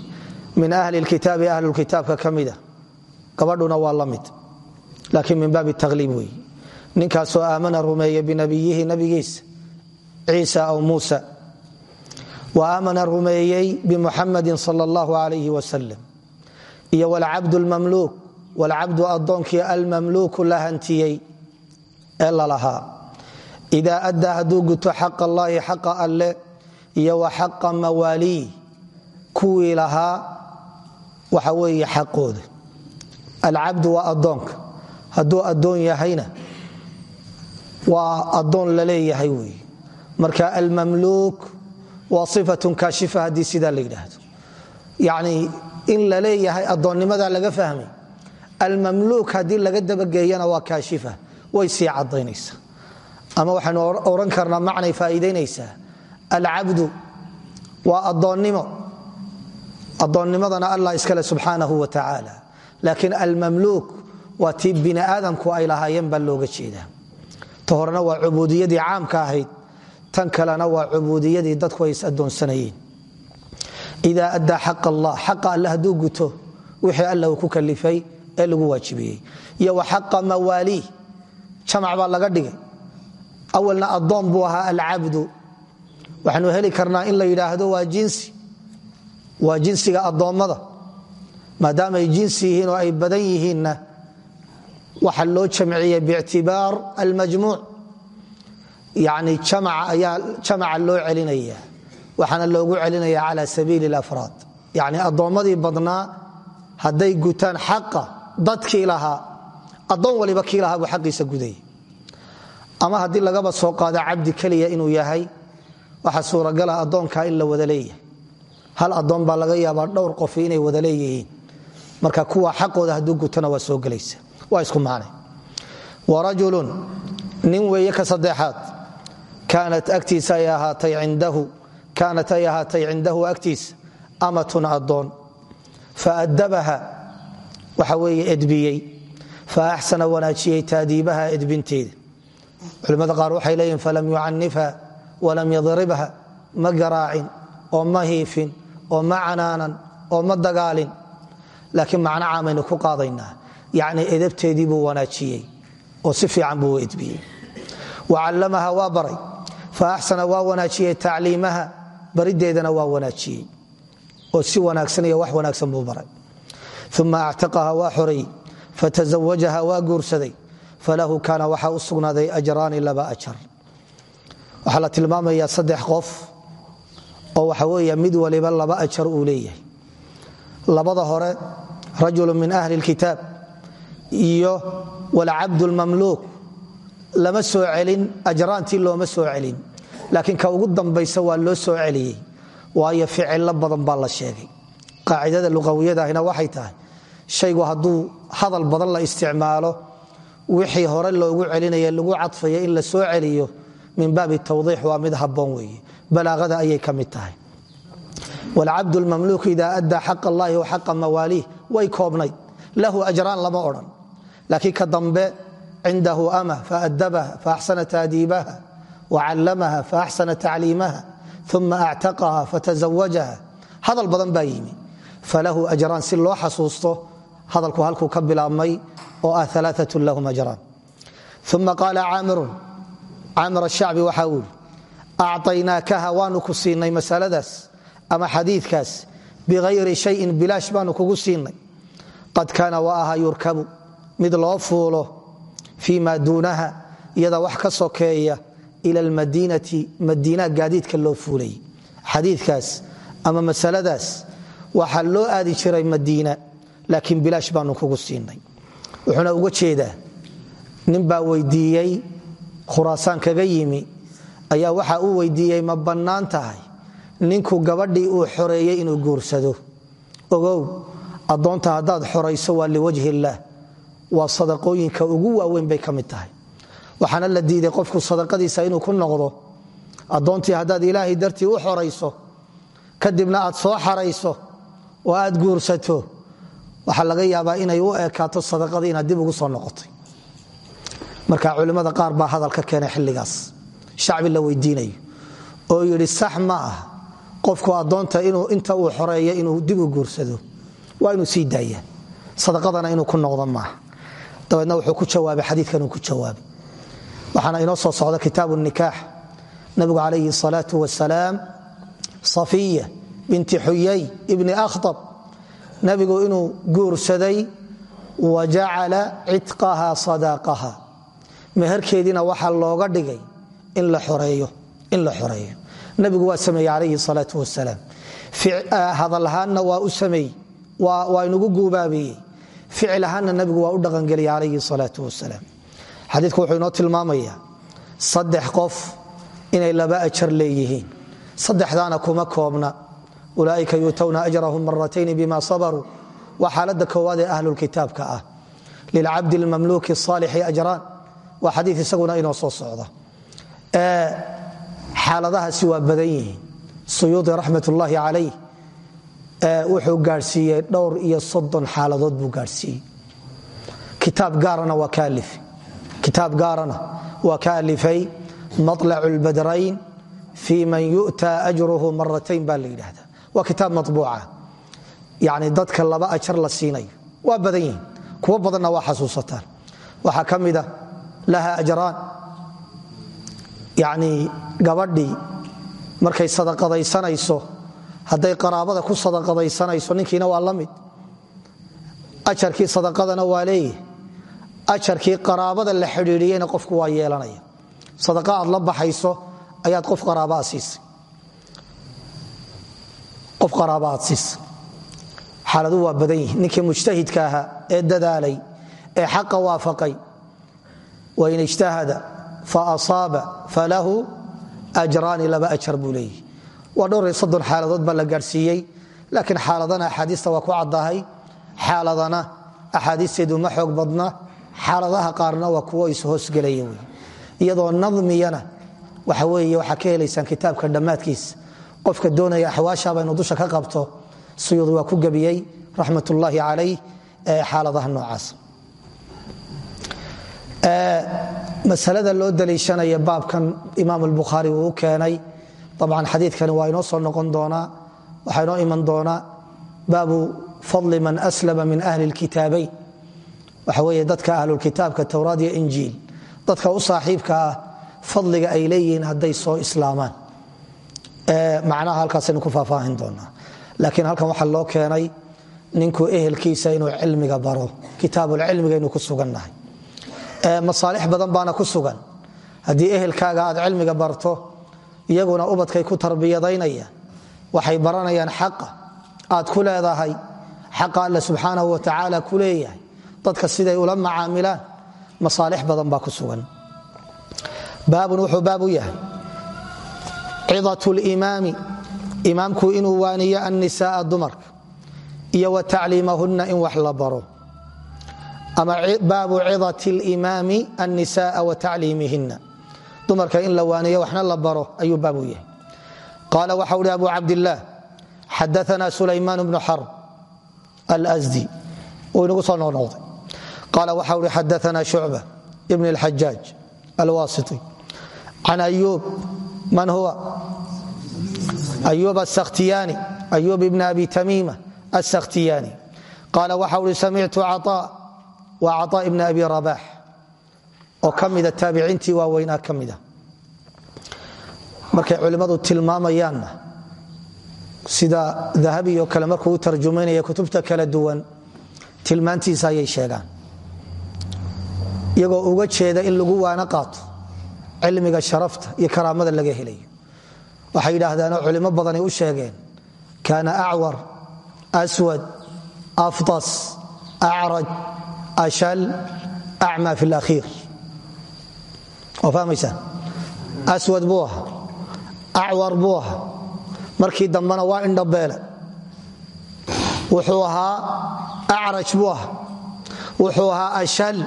min ahli lkitaabi ahlulkitaabka ka mida gabadhuna waa la mid laakiin min baabi takhliib weeye ninkaasoo aamana rumeeya binabiyihi nabigiisa ciisa aw muusa wa aamana rumeeyey bimuxamadin sal اllahu alayh wasalam iyo wlcabd lmamluuk walcabdu addoonkii almamluuku la hantiyey ee lalahaa idaa addaa hadduu guto xaq allaahi xaqa alle iyo wa xaqa mawaaliih kuwii lahaa waxa weeye xaqooda. Alcabdu waa addoonka. Hadduu addoon yahayna waa addoon la leeyahay weeye. Marka almamluuk waa sifatun kaashifa haddii sidaa la yidhaahdo. Yacni in la leeyahay addoonnimada laga fahmay way sii cadaynaysaa ama waxaynu ohan karnaa macnay faa'iidaynaysaa. Alcabdu waa addoonnimo. Addoonnimadana allah iskale subxaanahu wa tacaala laakiin almamluuk waa tii bini aadamku ay lahaayeen baa looga jeedaa. Ta waa cubuudiyadii caamka ahayd. Tan kalena waa cubuudiyadii dadku ay is addoonsanayeen ida addaa allah xaqa alle hadduu wixii alla ku kalifay ee lagu waajibiyey. Iyo wa xaqa mawaaliih jamac baa laga dhigay. Awalna addoon buu ahaa alcabdu. Waxaanu heli karnaa in la yidhaahdo waa jinsi. Waa jinsiga addoommada. Maadaamaay jinsi yihiin oo ay badan yihiinna waxa loo jamciyey biictibaar almajmuuc. Yani jamaca loo celinaya waxaana loogu celinaya cala sabiili lafraad yani addoommadii badnaa hadday gutaan xaqa dadkii lahaa addoon waliba kii lahaa buu xaqiisa gudaya ama haddii lagaba soo qaado cabdi keliya inuu yahay waxa suuragala addoonkaa in la wada hal addoon baa laga yaabaa dhowr qofi inay wada marka kuwa xaqooda hadduu gutana waa soo gelaysa. Waa isku macnay warajulun nin weeye ka saddexaad. Kaanat agtiisa ay ahaatay cindahu. Kaanat ay ahaatay cindahu agtiisa. Amatun addoon. Faadabaha waxa weeye edbiyey fa axsana wanaajiyey taadiibaha edbinteeda culimmada qaar waxay leeyihiin falam yucanifha walam yadribha ma garaacin oo ma hiifin oo ma canaanan oo ma dagaalin laakiin macno caamaynu ku qaadaynaa yacni edabteedii buu wanaajiyey oo si fiican buu edbiyey wa callamaha waa baray fa axsana waa fatazawajaha waa guursaday falahu kaana waxaa u sugnaaday ajraani laba ajar waxaa la tilmaamayaa saddex qof oo waxa weeye mid waliba laba ajar uu leeyahay labada hore rajulu min ahli lkitaab iyo lama soo celin ajraantii looma soo celin laakiin ka ugu dambaysa waa loo soo celiyey waayo ficilo badan baa la sheegay qaacidada luqawiyadaahina waxay tahay shaygu hadduu hadal badan la isticmaalo wixii hore loogu celinaya lagu cadfaya in la soo celiyo min baabi tawdiix waa mid habboon weeye. Balaaqada ayay ka mid tahay. Wlcabd lmamluuk ida addaa xaq allahi wa xaqa mawaaliih way koobnayd. Lahu ajraan lama odhan. Laakiin ka dambe cindahu ama faadabaha faaxsana taadiibaha wacallamaha faaxsana tacliimaha uma actaqaha fatazawajaha hadal badan baa falahu ajraan si loo xasuusto hadalku halkuu ka bilaabmay oo ah alaaat lahum ajraan uma qaala caamirun caamir ashacbi waxaa uu yidhi acطaynaakaha waanu ku siinay masaladaas ama xadiikaas biayri shayin bilaash baanu kugu siinay. Qad kaana wa aha yurkabu mid loo fuulo fii maa duunaha iyada wax ka sokeeya ila almadiinati madiina gaadiidka loo fuulayay xadiikaas ama masaladaas waxaa loo aadi jiray madiina laakiin bilaash baanu kugu siinay. Wuxuuna uga jeedaa nin baa weydiiyey khuraasaan kaga yimi ayaa waxa uu weydiiyey ma bannaan tahay. Ninku gabadhii uu xoreeyey inuu guursado. Ogow addoonta haddaad xorayso waa liwajhi illaah waa sadaqooyinka ugu waaweyn bay ka tahay. Waxaana la diiday qofku sadaqadiisa inuu ku noqdo addoontii haddaad ilaahay dartii u xorayso kadibna aad soo xarayso oo aad guursato waxaa laga yaabaa inay u ekaato sadaqadii inaad dib ugu soo noqotay. Marka culimmada qaar baa hadalka keenay xilligaas. Shacbi la weydiinayo. Oo yidhi sax ma ah. Qofku addoonta inuu inta uu xoreeyo inuu dib u guursado waa inuu sii daaya sadaqadana inuu ku noqdo maaha dabeedna wuxuu ku jawaabay xadiikan uu ku jawaabay. Waxaana inoo soo socda kitaabu nikaax. Nabigu calayhi salaatu wasalaam safiya binti xuyay ibni akhtab nabigu inuu guursaday wa jacala cidqaha sadaaqaha meherkeediina waxaa looga dhigay in la xoreeyo nabigu waa sameeye calayhi salaau wasalaam hadal ahaanna waa u sameey waa inugu guubaabeeyey ficil ahaanna nabigu waa u dhaqangeliye calayhi salaau wasalaam xadiidku wuxuu inoo tilmaamayaa saddex qof inay laba ajar leeyihiin. Saddexdaana kuma koobna ulaaika yuutowna ajrahum maratayn bima sabaruu waa xaalada koowaad ee ahlulkitaabka ah. Lilcabdi lmamluuki saalixi ajraan waa xadii isaguna inoo soo socda. Xaaladahaasi waa badan yihiin. Suyuudi raxmat ullaahi calayh wuxuu gaadhsiiyey dhowr iyo soddon xaaladood buu gaadhsiiyey. Kitaab gaarana waa ka alifay maطlacu lbadrayn fii man yu'ta ajruhu maratayn baa waa kitaab mabuuca yani dadka laba ajar la siinayo waa badan yihiin. Kuwo badanna waa xasuusataan. Waxaa ka mida laha ajraan. Yani gabadhii markay sadaqadaysanayso hadday qaraabada ku sadaqadaysanayso ninkiina waa la ajarkii sadaqadana waa leeyahy ajarkii qaraabada la xidhiidhiyeyna qofku waa yeelanaya. Sadaqa aad la baxayso ayaad qof qaraabaa siisay qof qaraaba aad xaaladu waa badan yihiin ninkii mujtahidka ahaa ee dadaalay ee xaqa waafaqay wain ijtahada faasaaba falahu ajraani laba ajar buu leeyahy waa dhowr iyo soddon xaaladood baa la gaadhsiiyey laakiin xaaladana axaadiista waa ku caddahay. Xaaladana axaadiisteedu ma xoog badna xaaladaha qaarna waa kuwo ishoosgelaya wey iyadoo nadmiyana waxa weeye waxaa ka helaysaan kitaabka dhammaadkiisa qofka doonaya axwaashaaba inuu dusha ka qabto suyuud waa ku gebiyey raxmat ullaahi calayh xaaladaha noocaas. Masalada loo daliishanaya baabkan imaam albukhaari uu u keenay abcan xadiikani waa inoo soo noqon doonaa waxaa inoo iman doonaa baabu fadli man aslama min ahli lkitaabayn waxa weeye dadka ahlulkitaabka towraad iyo injiil dadka u saaxiibka ah fadliga ay leeyihiin hadday soo islaamaan macnaha halkaasaynu ku faahfaahin doonaa. Laakiin halkan waxaa loo keenay ninku ehelkiisa inuu cilmiga baro kitaabulcilmiga inuu ku sugannahay masaalix badan baana ku sugan. Haddii ehelkaaga aad cilmiga barto iyaguna ubadkay ku tarbiyadaynayaan waxay baranayaan xaqa aad ku leedahay xaqa alle subxaanahu wa tacaala ku leeyahay dadka siday ula macaamilaan masaalix badan baa ku sugan. Baabun wuxuu baab u yahay cidat limaami imaamku inuu waaniyo annisaaa dumarka iyo wa tacliimahunna in wax la baro. Ama baabu cidat limaami annisaaa wa tacliimihina dumarka in la waaniyo waxna la baro ayuu baab u yahay. Qaala waxa uhi abu cabdillaah xadaana sulaymaan bnu xarb alsdi uu inagu soo noqnoqday. Qaala waxa uhi xadaana shucba ibn اlxajaaj alwasiti can ayuub man huwa? Ayuub asakhtiyaani ayuub ibn abi tamiima asakhtiyaani qaala waxa uhi samictu caطaa wa caطaa ibn abi rabax oo ka mida taabiciintii waaweynaa ka mida. Markay culimmadu tilmaamayaanna sida dahabi oo kale markuu u tarjumaynaya kutubta kala duwan tilmaantiisa ayay sheegaan. Iyagoo uga jeeda in lagu waana qaato cilmiga sharafta iyo karaamada laga helayo waxay yidhaahdaanoo culimo badanay u sheegeen kaana acwar aswad aftas acraj ashal acma fi اlakhiir oo aswad buu acwar buu markii dambena waa indhabeele wuxuu ahaa acraj buu wuxuu ahaa ashal.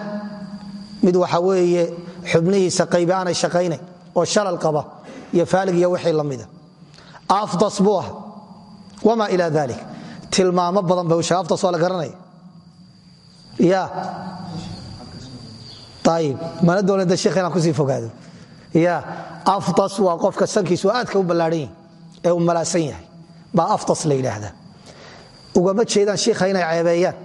Mid waxa weeye xubnihiisa qaybe aanay shaqaynayn oo shalal qaba iyo faalig iyo wixii la afdas buu ahaa wama ila dalik tilmaamo badan bay u sheeg afdas la garanaya ya. Ayib mana doonada sheekh inaan ku sii fogaado? Ya. Afdas waa qofka sankiisu aadka u ballaadhan ee uu malaasan yahay. Baa afdas la yidhaahdaa. Ugama jeedaan shiikha inay ceebeeyaan.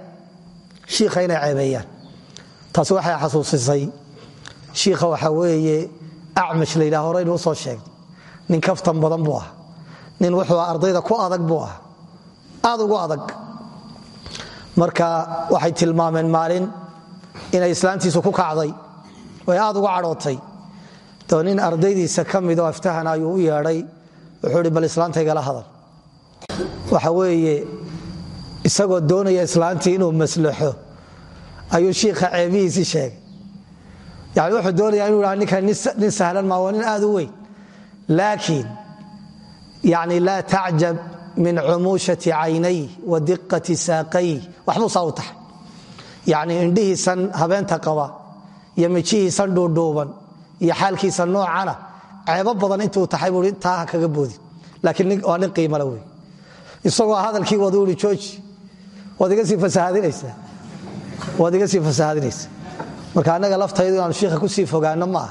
Taasi waxay xasuusisay shiikha waxaa weeye acmash la yidhaha horeynu u soo sheegnay nin kaftan badan buu ah. Nin wuxuu ardayda ku adag buu ah. Aad ugu adag. Marka waxay tilmaameen maalin inay islaantiisu ku kacday. Oy aad uga cadhootay. Doo ardaydiisa ka midoo aftahana ayuu u yeedhay. Wuxuu ihi bal islaantaygala hadal. Waxa weeye isagoo doonaya islaantii inuu maslaxo ayuu shiikha ceebihiisii sheegay yani wuxuu doonaya inuu ha ninkan nin sahlan maa waa nin aad u weyn laakiin yani laa tacjab min cumuushati caynay wa diqati saaqay waxbuu saa u taxay yani habeenta qaba iyo mijihiisan dhuudhuuban iyo xaalkiisa noocana ceebo badan intuu taxay bui taa kaga boodin laakiin waa nin qiimale wey isagoo hadalkii wadu ui jooji waad iga sii fasahadinaysaa marka annaga laftaydu inaanu shiikha ku sii fogaano ma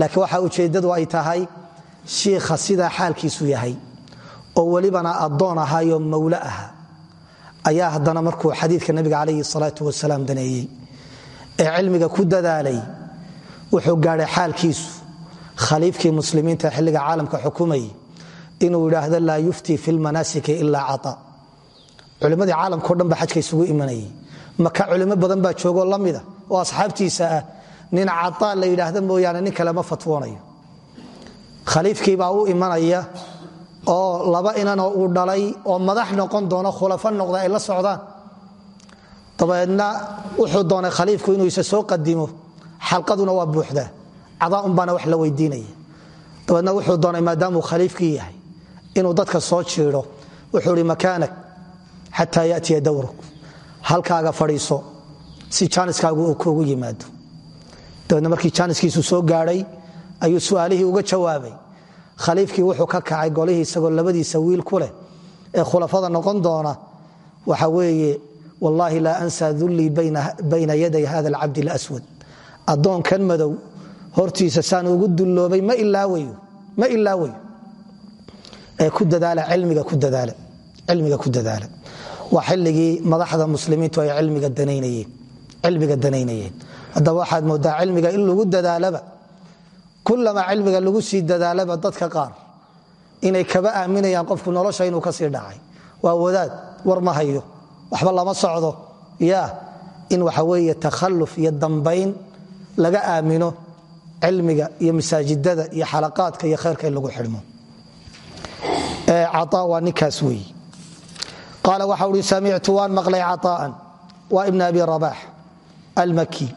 laakiin waxa ujeeddadu ay tahay shiikha sidaa xaalkiisu yahay oo welibana addoon ahaayoo mawle aha ayaa haddana markuu xadiidka nabiga calayhi salaatu wasalaam daneeyey ee cilmiga ku dadaalay wuxuu gaadhay xaalkiisu khaliifkii muslimiinta xilliga caalamka xukumayay inuu yidhaahdo laa yuftii fi lmanaasiki ilaa caa culimmadii caalamkao dhan ba xajka isugu imanayay. Maka culimo badan baa joogoo la oo asxaabtiisa ah nin caaa la yidhaahda mooyaane nin kale ma fatwoonayo. Khaliifkiibaa u imanaya oo laba inanoo uu dhalay oo madax noqon doono khulafo noqda ay la socdaan. Dabeedna wuxuu doonay khaliifku inuu isa soo qadimo xalqaduna waa buuxdaa cadaa unbaana wax la weydiinaya. Dabeedna wuxuu doonay maadaamuu khaliifkii yahay inuu dadka soo jiido wuxuu ihi makaanak xataa yatiya dowruk halkaaga fadhiiso si jaaniskaagu uu kuugu yimaado. Dabeedna markii jaaniskiisu soo gaadhay ayuu su'aalihii uga jawaabay. Khaliifkii wuxuu ka kacay golihii isagoo labadiisa wiil ku leh ee khulafada noqon doona. Waxa weeye wallaahi laa ansaa dullii bayna yaday hada alcabdi laswad addoonkan madow hortiisa saan ugu dulloobay ma ilaawayo ee ku dadaala cilmiga ku dadaala. Waa xilligii madaxda muslimiintu ay cilmiga danaynayeen haddaba waxaad moodaa cilmiga in lagu dadaalaba kulamaa cilmiga lagu sii dadaalaba dadka qaar inay kaba aaminayaan qofku nolosha inuu ka sii dhacay. Waa wadaad war ma hayo waxba lama socdo. Ya in waxa weeye takhalluf iyo dambayn laga aamino cilmiga iyo masaajidada iyo xalaqaadka iyo khayrka in lagu xidhmo. Caa waa ninkaas weeye qaala waxa uhi samictu waan maqlay caطaa'an waa ibn abi rabax almaki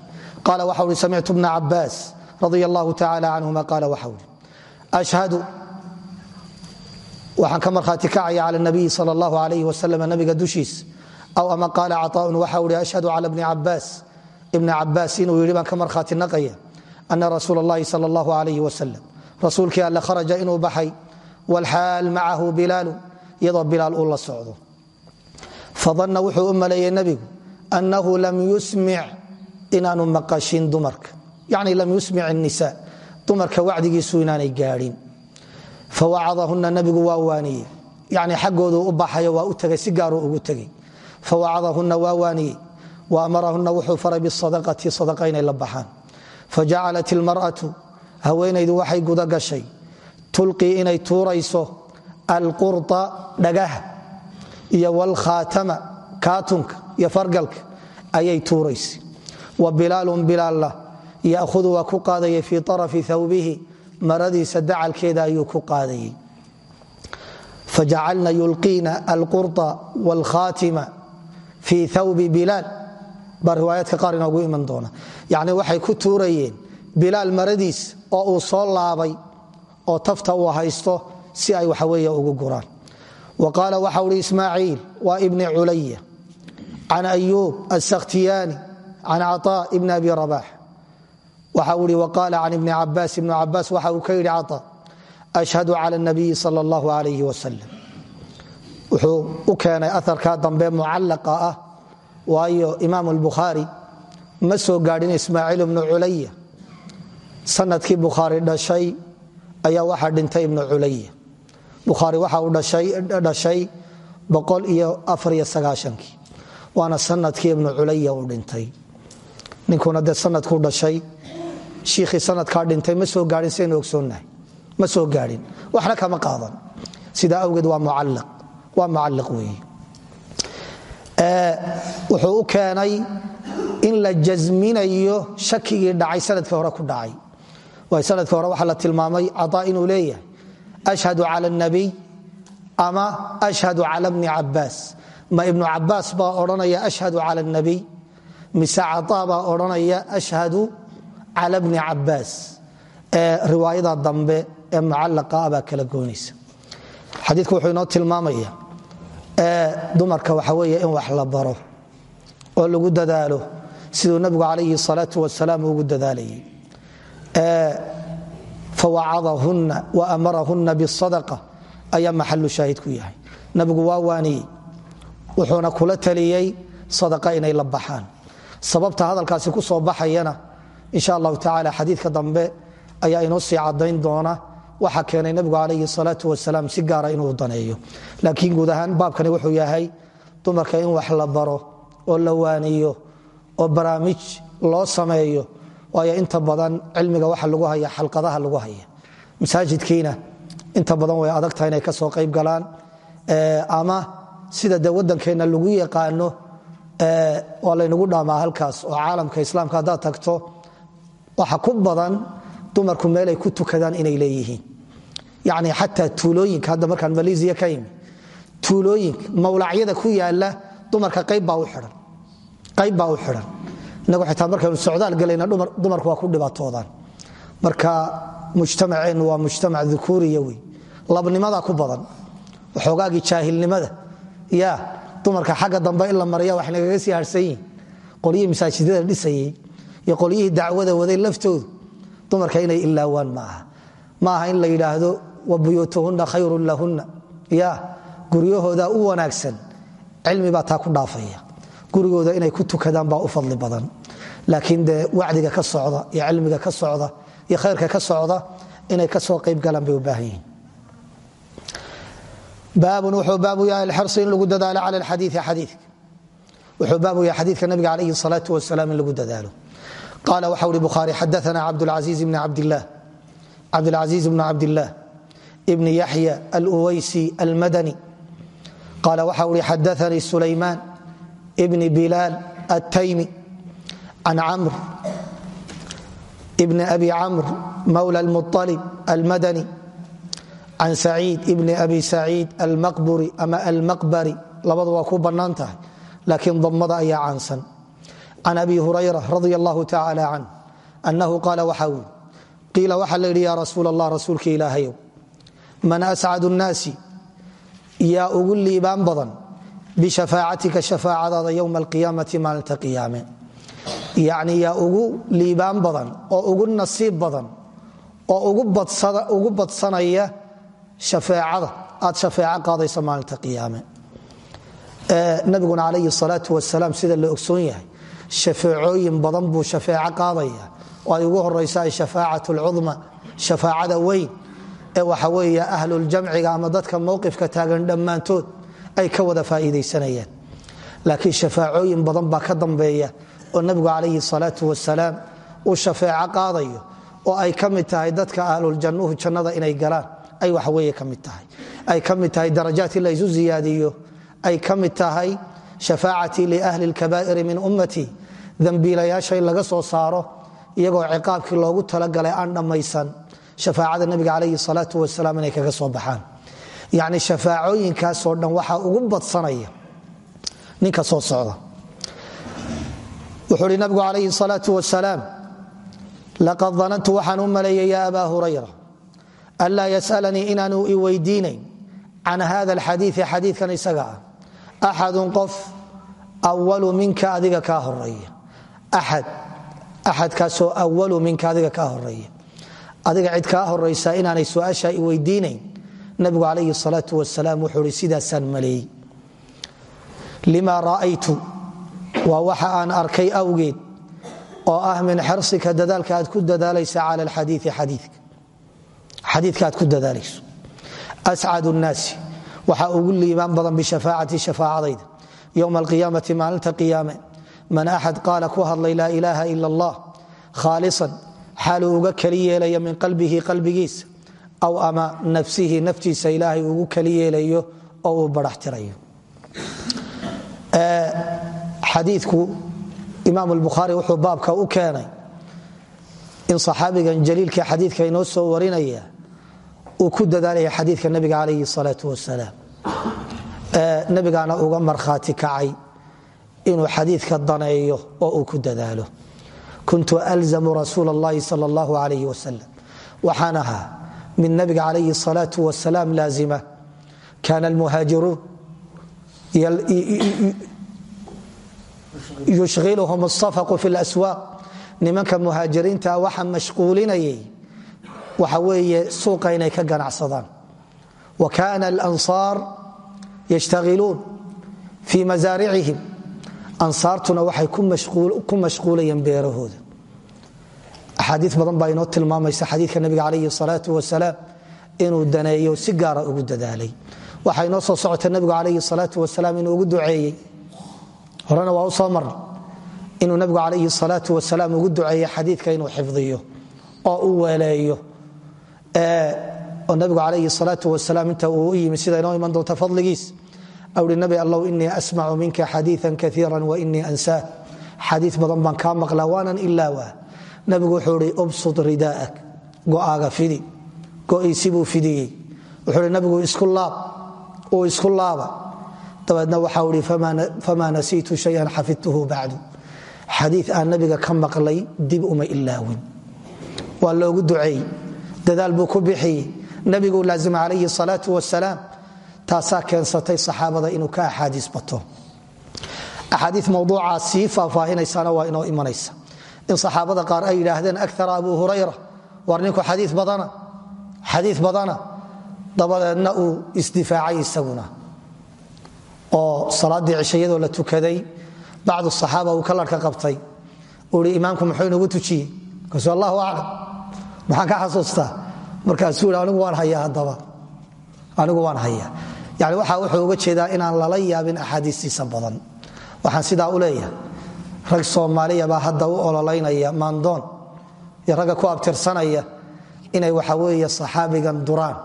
qaala waxa uhi samictu bna cabaas radia allahu tacala canhuma qaala waxa uhi ashhadu waxaan ka markhaati kacaya cala nabiyi sal allahu alayh wasalam nabiga dushiis. Aw ama qaala caطaa'un waxa uhi ashhadu cala bni cabaas ibna cabaas inuu yidhi baan ka markhaati naqaya ana rasuul اllahi sal allahu alayh wasalam rasuulkii alle kharaja inuu baxay wlxaal macahu bilaalu iyadoo bilaal uu la socdo. Fadanna wuxuu u maleeyey nebigu annahu lam yusmic inaanu maqashin dumarka. Yani lam yusmic nisa dumarka wacdigiisu inaanay gaadhin. Fawacadahuna nabigu waa waaniyey yani xaggoodu u baxayo waa u tegay si gaaruu ugu tegey fawacadahuna waa waaniyey wa amarahuna wuxuu faray bisadaqati sadaqa inay la baxaan. Fajacalat ilmar'atu haweenaydu waxay guda gashay. Tulqii inay tuurayso alqurta dhagaha iyo walkhaatama kaatunka iyo fargalka ayay tuuraysa wa bilaalun bilaalla ya'hudu waa ku qaadayay fii arafi thawbihi maradiisa dacalkeeda ayuu ku qaadayay. Fajacalna yulqiina alqurطa wاlkhaatima fii thawbi bilaal baa riwaayaadka qaar inoogu iman doona. Yacni waxay ku tuurayeen bilaal maradiis oo uu soo laabay oo tafta uu haysto si ay waxaweeye ugu guraan. Wa qaala waxa uhi ismaaciil waa ibni culaya can ayuub asakhtiyaani an caa ibn abi rabax waxa ui waqaala can ibni cabaas ibnu cabaas waxa uu ka yidhi caa ashhadu cala nabiyi sal allahu alayh wasalam wuxuu u keenay aarkaa dambe mucallaqa ah waayo imaam albukhaari ma soo gaadhin ismaaciil ibnu culaya sannadkii bukhaari dhashay ayaa waxaa dhintay ibnu culaya bukhaari waxa uu dhashay boqol iyo afariyo sagaashankii waana sannadkii ibnu culaya uu dhintay ninkuna de sanadku dhashay. Shiikhii sanadkaa dhintay ma soo gaain siaynu ogsoonahay ma soo gaain waxna kama aadan sidaa awgeed waa mucalliq we wuxuu u keenay in la jasminayo shakigii dhacay sannadkii hore ku dhacay. Waay sannadkii hore waxaa la tilmaamay caaa inuu leeyahay ashhadu cala nabiy ama ashhadu cala bni cabaas ma ibnu cabaas baa odhanaya ashhadu cala nabiy mise caطaa baa ashhadu cala bni cabaas ee riwaayada dambe ee mucallaqa ah baa kala goonaysa. Xadiidku wuxuu inoo tilmaamaya dumarka waxa weeye in wax la baro oo lagu dadaalo siduu nabigu calayhi salaau wasalaam ugu dadaalayay fawacadahunna wa amarahunna bisadaqa ayaa maxalu shaahid ku yahay. Nabigu waa waaniyey wuxuuna kula taliyey sadaqa inay la sababta hadalkaasi ku soo baxayana insha allahu tacala xadiidka dambe ayaa inoo sii cadayn doona. Waxa keenay nabigu calayhi salaau wasalaam si gaara inuu daneeyo. Laakiin guud baabkani wuxuu yahay dumarka in wax la baro oo la waaniyo oo barnaamij loo sameeyo waayo inta badan cilmiga waxa lagu haya xalqadaha lagu haya. Masaajidkiina inta badan way adagtahay inay ka soo qayb galaan. Ama sida de wadankeenna lagu yaqaano waa laynagu dhaamaa halkaas oo caalamka islaamka haddaad tagto waxa ku badan dumarku meelay ku tukadaan inay leeyihiin. Yani xataa tuulooyinka hadda markaan maleesiya ka imi tuulooyinka mawlacyada ku yaalla dumarka qayb baa u xidhan inagu xitaa markaynu socdaal galayna dumarku waa ku dhibaatoodaan. Marka mujtamaceennu waa mujtamac dukuuriya wey ku badan. Waxoogaagii jaahilnimada. Ya dumarka xagga dambe in maraya wax nagaga sii harsan yihiin qolyihii masaajidada dhisayey iyo qolyihii dacwada waday laftoodu dumarka inay ilaawaan maaha in la yidhaahdo wa buyuutuhunna khayrun lahunna. Ya guryahooda u wanaagsan. Cilmi baa taa ku dhaafaya. Gurigooda inay ku tukadaan baa u fadli badan. Laakiin dee wacdiga ka socda iyo cilmiga ka socda iyo khayrka ka socda inay ka soo qayb galaan bay u baahan yihiin baabun wuxuu baabu yahay alxirsi in lagu dadaalo cala alxadiii xadiika wuxuu baabu yahay xadiidka nabiga calayhi salaatu wasalaam in lagu dadaalo. Qaala waxa uhi bukhaari xadaana cabdulcasiiz bni cabdillaah cabdulcasiiz bni cabdillaah ibni yaxya aluwaysi almadani. Qaala waxa uhi xadaanii sulaymaan bni bilaal attaymi can camr bni abi camr mawla almualib almadani can saciid ibni abi saciid almaqburi ama almaqbari labadu waa ku bannaan tahay laakiin damada ayaa caansan abi hurayra radi allahu tacala can annahu qaala waxa uu qiila waxaa la yidhi ya rasuul allah rasuulka ilaahayow man ascadu nnaasi yaa ugu liibaan badan bishafaacatika shafaacadaada yowma alqiyaamati maalinta qiyaame yacni yaa ugu liibaan badan oo ugu nasiib badan oo ugu badsanaya shafeecada aad shafeeco qaadayso maalinta qiyaame. Nabiguna calayhi salaatu wasalaam sida la ogsoon yahay shafeecooyin badan buu shafeeco qaadaya oo ay ugu horayso ay shafaacat lcudma shafaacada ee waxa weeye ahluljamciga ama dadka mowqifka taagan dhammaantood ay ka wada faa'iidaysanayaan. Laakiin shafaacooyin badan baa ka dambeeya oo nabigu calayhi salaatu wasalaam uu shafeeco qaadayo oo ay ka mid tahay dadka ahluljannuhu jannada inay galaan ay waxaweye ka mid tahay. Ay ka mid tahay darajaadkii la ysu ziyaadiyo. Ay ka mid tahay shafaacatii liahli lkabaa'iri min ummatii dembiilayaasha in laga soo saaro iyagoo ciqaabkii loogu talagalay aan dhammaysan. Shafaacada nabiga calayhi salaatu wasalaam inay kaga soo baxaan. Yacni shafaacooyinkaasoo dhan waxaa ugu badsanaya ninka soo socda. Wuxuu uhi nabigu calayhi salaatu wasalaam laqad danantu waxaan u maleeyay ya abaa hurayra anlaa yasalanii inaanu i weydiinayn can hada alxadiii xadiikan isaga ah axadun qof awalu minka adiga kaa horreeya axad axadkaasoo awalu minka adiga kaa horreeya adiga cid kaa horaysa inaanay su'aasha i weydiinayn nabigu calayhi salaau wasalaam wuxuu i sidaasaan maleeyey lima ra'aytu waa waxa aan arkay awgeed oo ah min xersika dadaalka aad ku dadaalaysa cala xadiidka aad ku dadaalayso. Ascad nnaasi waxaa ugu liibaan badan bishafaacati shafaacadayda. Yowma alqiyaamati maalinta qiyaame man axad qaala ku hadlay laa ilaaha ila allah khaalisan xaaluu uga keli yeelaya min qalbihi qalbigiisa aw ama nafsihi naftiisa ilaahay ugu keli yeelayo oo uu baraxtirayo xadiiku imaam albukhaari wuxuu baabka u keenay in saxaabigan jaliilka xadiidka inoo soo warinaya uu ku dadaalaya xadiidka nabiga calayhi salaau wasalaam nabigaana uga markhaati kacay inuu xadiidka daneeyo oo uu ku dadaalo kuntu alzamu rasuul اllahi sal اllah alayh wasalam waxaan ahaa mid nabiga calayhi الsalaaة wasalaam laazima kana almuhaajiruun yushilhum الsafqu fi اlaswaaq nimanka muhaajiriinta waxa mashquulinayay waxa weeye suuqa inay ka ganacsadaan wa kana alansaar yashtahiluun fii masaaricihim ansaartuna waxay ku mashquulayeen beerahooda. Axaadii badan baa inoo tilmaamaysa xadiidka nabiga calayhi salaau wasalaam inuu daneeyo si gaara ugu dadaalay. Waxaa inoo soo socota nabigu calayhi salaau wasalaam inuu ugu duceeyey. Horena waa u soo marna inuu nabigu calayhi salaau wasalaam ugu duceeyey xadiidka inuu xifdiyo oo u weeleeyo oo nabigu calayhi salaau wasalaam inta uu u yimi sida inoo iman doonta fadligiis i nabi allow inii asmacu minka xadiian kaiira wainii ansaa. Xadii badan baan kaa maqlaa waanan ilaa waa nabigu wuxuu i ubsud ridaa'ak go'aaga fidi go'iisibuu fidiyey. Wuxuu i nabigu uu isku laaba dabeedna waxau i famaa nasiitu shayan xafidtuhu bacdu. Xadii aan nabiga ka maqlay dib uma ilaawin waa loogu duceey dadaal buu ku bixiyey. Nabiguu laazima calayhi salaau wasalaam taasaa keensatay saxaabada inuu ka axaadiis bato. Axaadii mawduucaa sii faahfaahinaysana waa inoo imanaysa. In saxaabada qaar ay yidhaahdeen akara abu hurayra war ninku xadii badana dabadeedna uu isdifaacay isaguna. Oo salaadii cishayadoo la tukaday bacdu saxaaba uu kalarka qabtay. Uu imaamku muxuu inagu tujiyey? Markaasu allahu aclam maxaan ka xasuustaa markaasuu i waan hayaa haddaba. Anigu waan hayaa. Yani waxa wuxuu uga jeedaa inaan lala yaabin axaadiistiisa badan. Waxaan sidaa u leeyahay. Rag soomaaliya baa hadda u ololaynaya maandoon iyo ragga ku abtirsanaya inay waxa weeye saxaabigan duraan.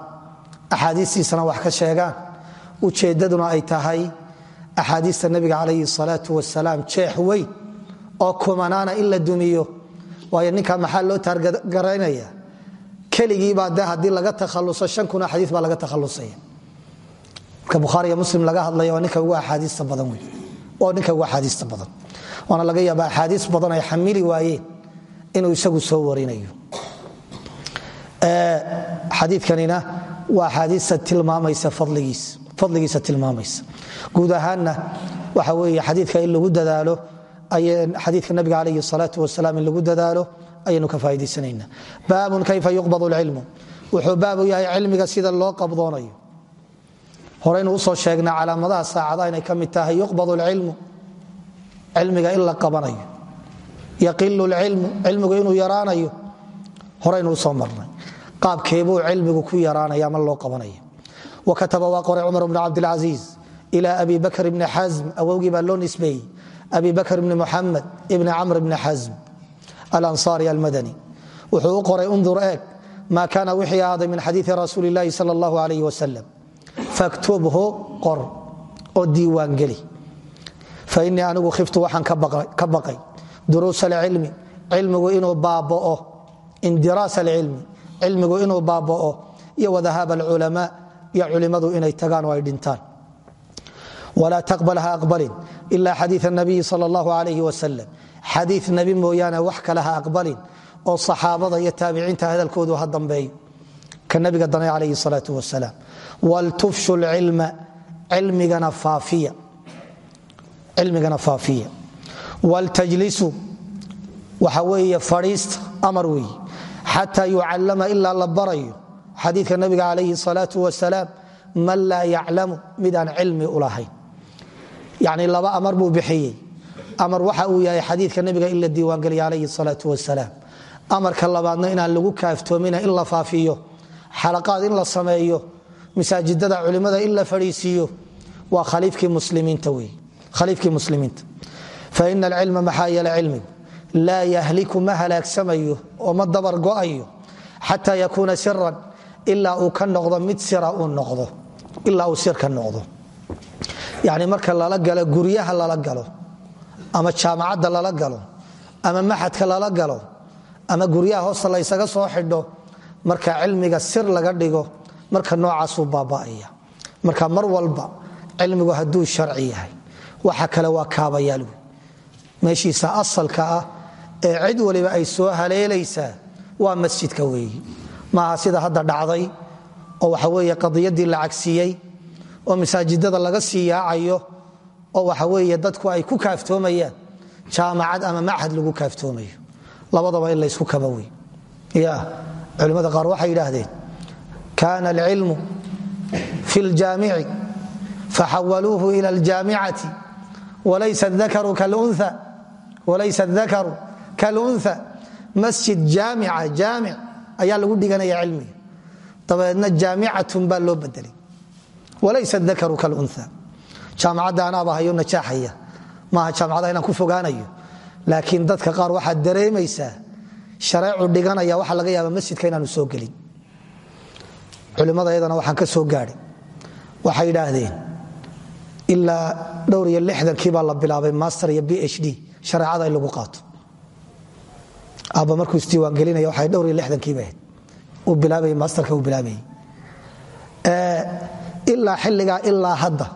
Axaadiistiisana wax ka sheegaan. Ujeeddaduna ay tahay axaadiista nebiga calayhi salaatu wasalaam jeex weyn oo kumanaana in la waayo ninkaa maxaa loo taargaraynaya? Keligiibaa de haddii laga takhaluso shan kun oo xadiis baa laga takhalusaya marka bukhaariyo muslim laga hadlaya ninka ugu axaadiista badan wey waa ninka ugu axaadiista badan. Waana laga yaaba axaadiis badan ay xamili waayeen inuu isagu soo warinayo. Xadiikanina waa axaadiista tilmaamaysa fadligiisa tilmaamaysa. Guud ahaanna waxa weeye xadiidka in lagu dadaalo xadiidka nabiga calayhi salaatu wasalaam in lagu dadaalo ayaynu ka faaidaysanaynaa baabun kayfa yuqbad lcilmu wuxuu baabu yahay cilmiga sida loo qabdoonayo. Horeynu u soo sheegnaa calaamadaha saacada inay ka mid tahay yuqbad lcilmu cilmiga in la qabanayo. Yaqilu lcilmu cilmigu inuu yaraanayo horeynu u soo marnay. Qaabkeebuu cilmigu ku yaraanaya ama loo qabanaya wakataba waa qoray cumar bn cabdilcasiis ila abi bakr bni xasm awowgii baa loo nisbeeyey abi bakr bni muxamed ibni camr bni xasm alansaari almadani. Wuxuu u qoray undur eeg maa kaana wixii ahaaday min xadiii rasuuli اllahi sal اllah alayh wasalam faktubhu qor oo diiwaangeli fainii anigu khiftu waxaan ka baqay. Duruus alcilmi cilmigu inuu baabao. Indiraas alcilmi cilmigu inuu baabao. Iyo wadahaab alculamaa iyo culimadu inay tagaan oo ay dhintaan walaa taqbal ha aqbalin ila xadii nabiyi sal allahu alayh wasalam xadii nebi mooyaane wax kale ha aqbalin oo saxaabada iyo taabiciinta hadalkoodu ha dambeeyo ka nabiga danay calayhi salaau wasalaam waltufshu lcilma cilmigana faafiya waltajlisu waxa weeye fadhiista amar weeye xataa yucallama ilaa la barayo xadiidka nabiga calayhi salaau wasalaam man laa yaclamu midaan cilmi u lahayn yani laba amar buu bixiyey. Amar waxa uu yahay xadiidka nabiga in la diiwaangeliya calayhi salaau wasalaam amarka labaadna inaan lagu kaaftoomina in la faafiyo. Xalaqaad in la sameeyo. Masaajidada culimada in la fadhiisiiyo. Waa khaliifkii muslimiinta faina alcilma maxaa yeele cilmigu laa yahliku ma halaagsamayo oo ma dabar go'ayo. Xataa yakuuna siran ilaa uu ka noqdo mid sira uu noqdo ilaa uu sir ka noqdo yani marka lala galo guryaha lala galo ama jaamacadda lala galo ama maxadka lala galo ama guryaha hoosta laysaga soo xidho marka cilmiga sir laga dhigo marka noocaasuu baaba'aya. Marka mar walba cilmigu hadduu sharci yahay waxa kale waa kaabayaal wey meeshiisa asalka ah ee cid waliba ay soo haleelaysaa waa masjidka weeyi. Maaha sida hadda dhacday oo waxa weeye qadiyadii la cagsiiyey oo masaajidada laga sii oo waxa weeye dadku ay ku kaaftoomayaan jaamacad ama machad lagu kaaftoomayo. Labadaba in laysku kaba wey ya culimmada qaar waxay yidhaahdeen kaana alcilmu fi ljaamici faxawaluuhu ila aljaamicati walaysa dakaru kalunha masjid jaamica jaamic ayaa lagu dhiganaya cilmiga. Dabeedna jaamicatun baa loo bedelay walaysa dakaru kalunha jaamacadda anaaba hayo najaaxaya maaha jaamacadaha inaan ku fogaanayo laakiin dadka qaar waxaad dareemaysaa shareecu dhiganaya waxaa laga yaaba masjidka inaanu soo gelin culimmada yadana waxaan ka soo gaadhay waxay yidhaahdeen ilaa dhowr iyo lixdankii baa la bilaabay master iyo b h d shareecada in lagu qaato aabba markuu isdiiwaangelinaya waxay dhowr iyo lixdankiiba ahayd uu bilaabayay masterka uu bilaabayay ilaa xilligaa ilaa hadda.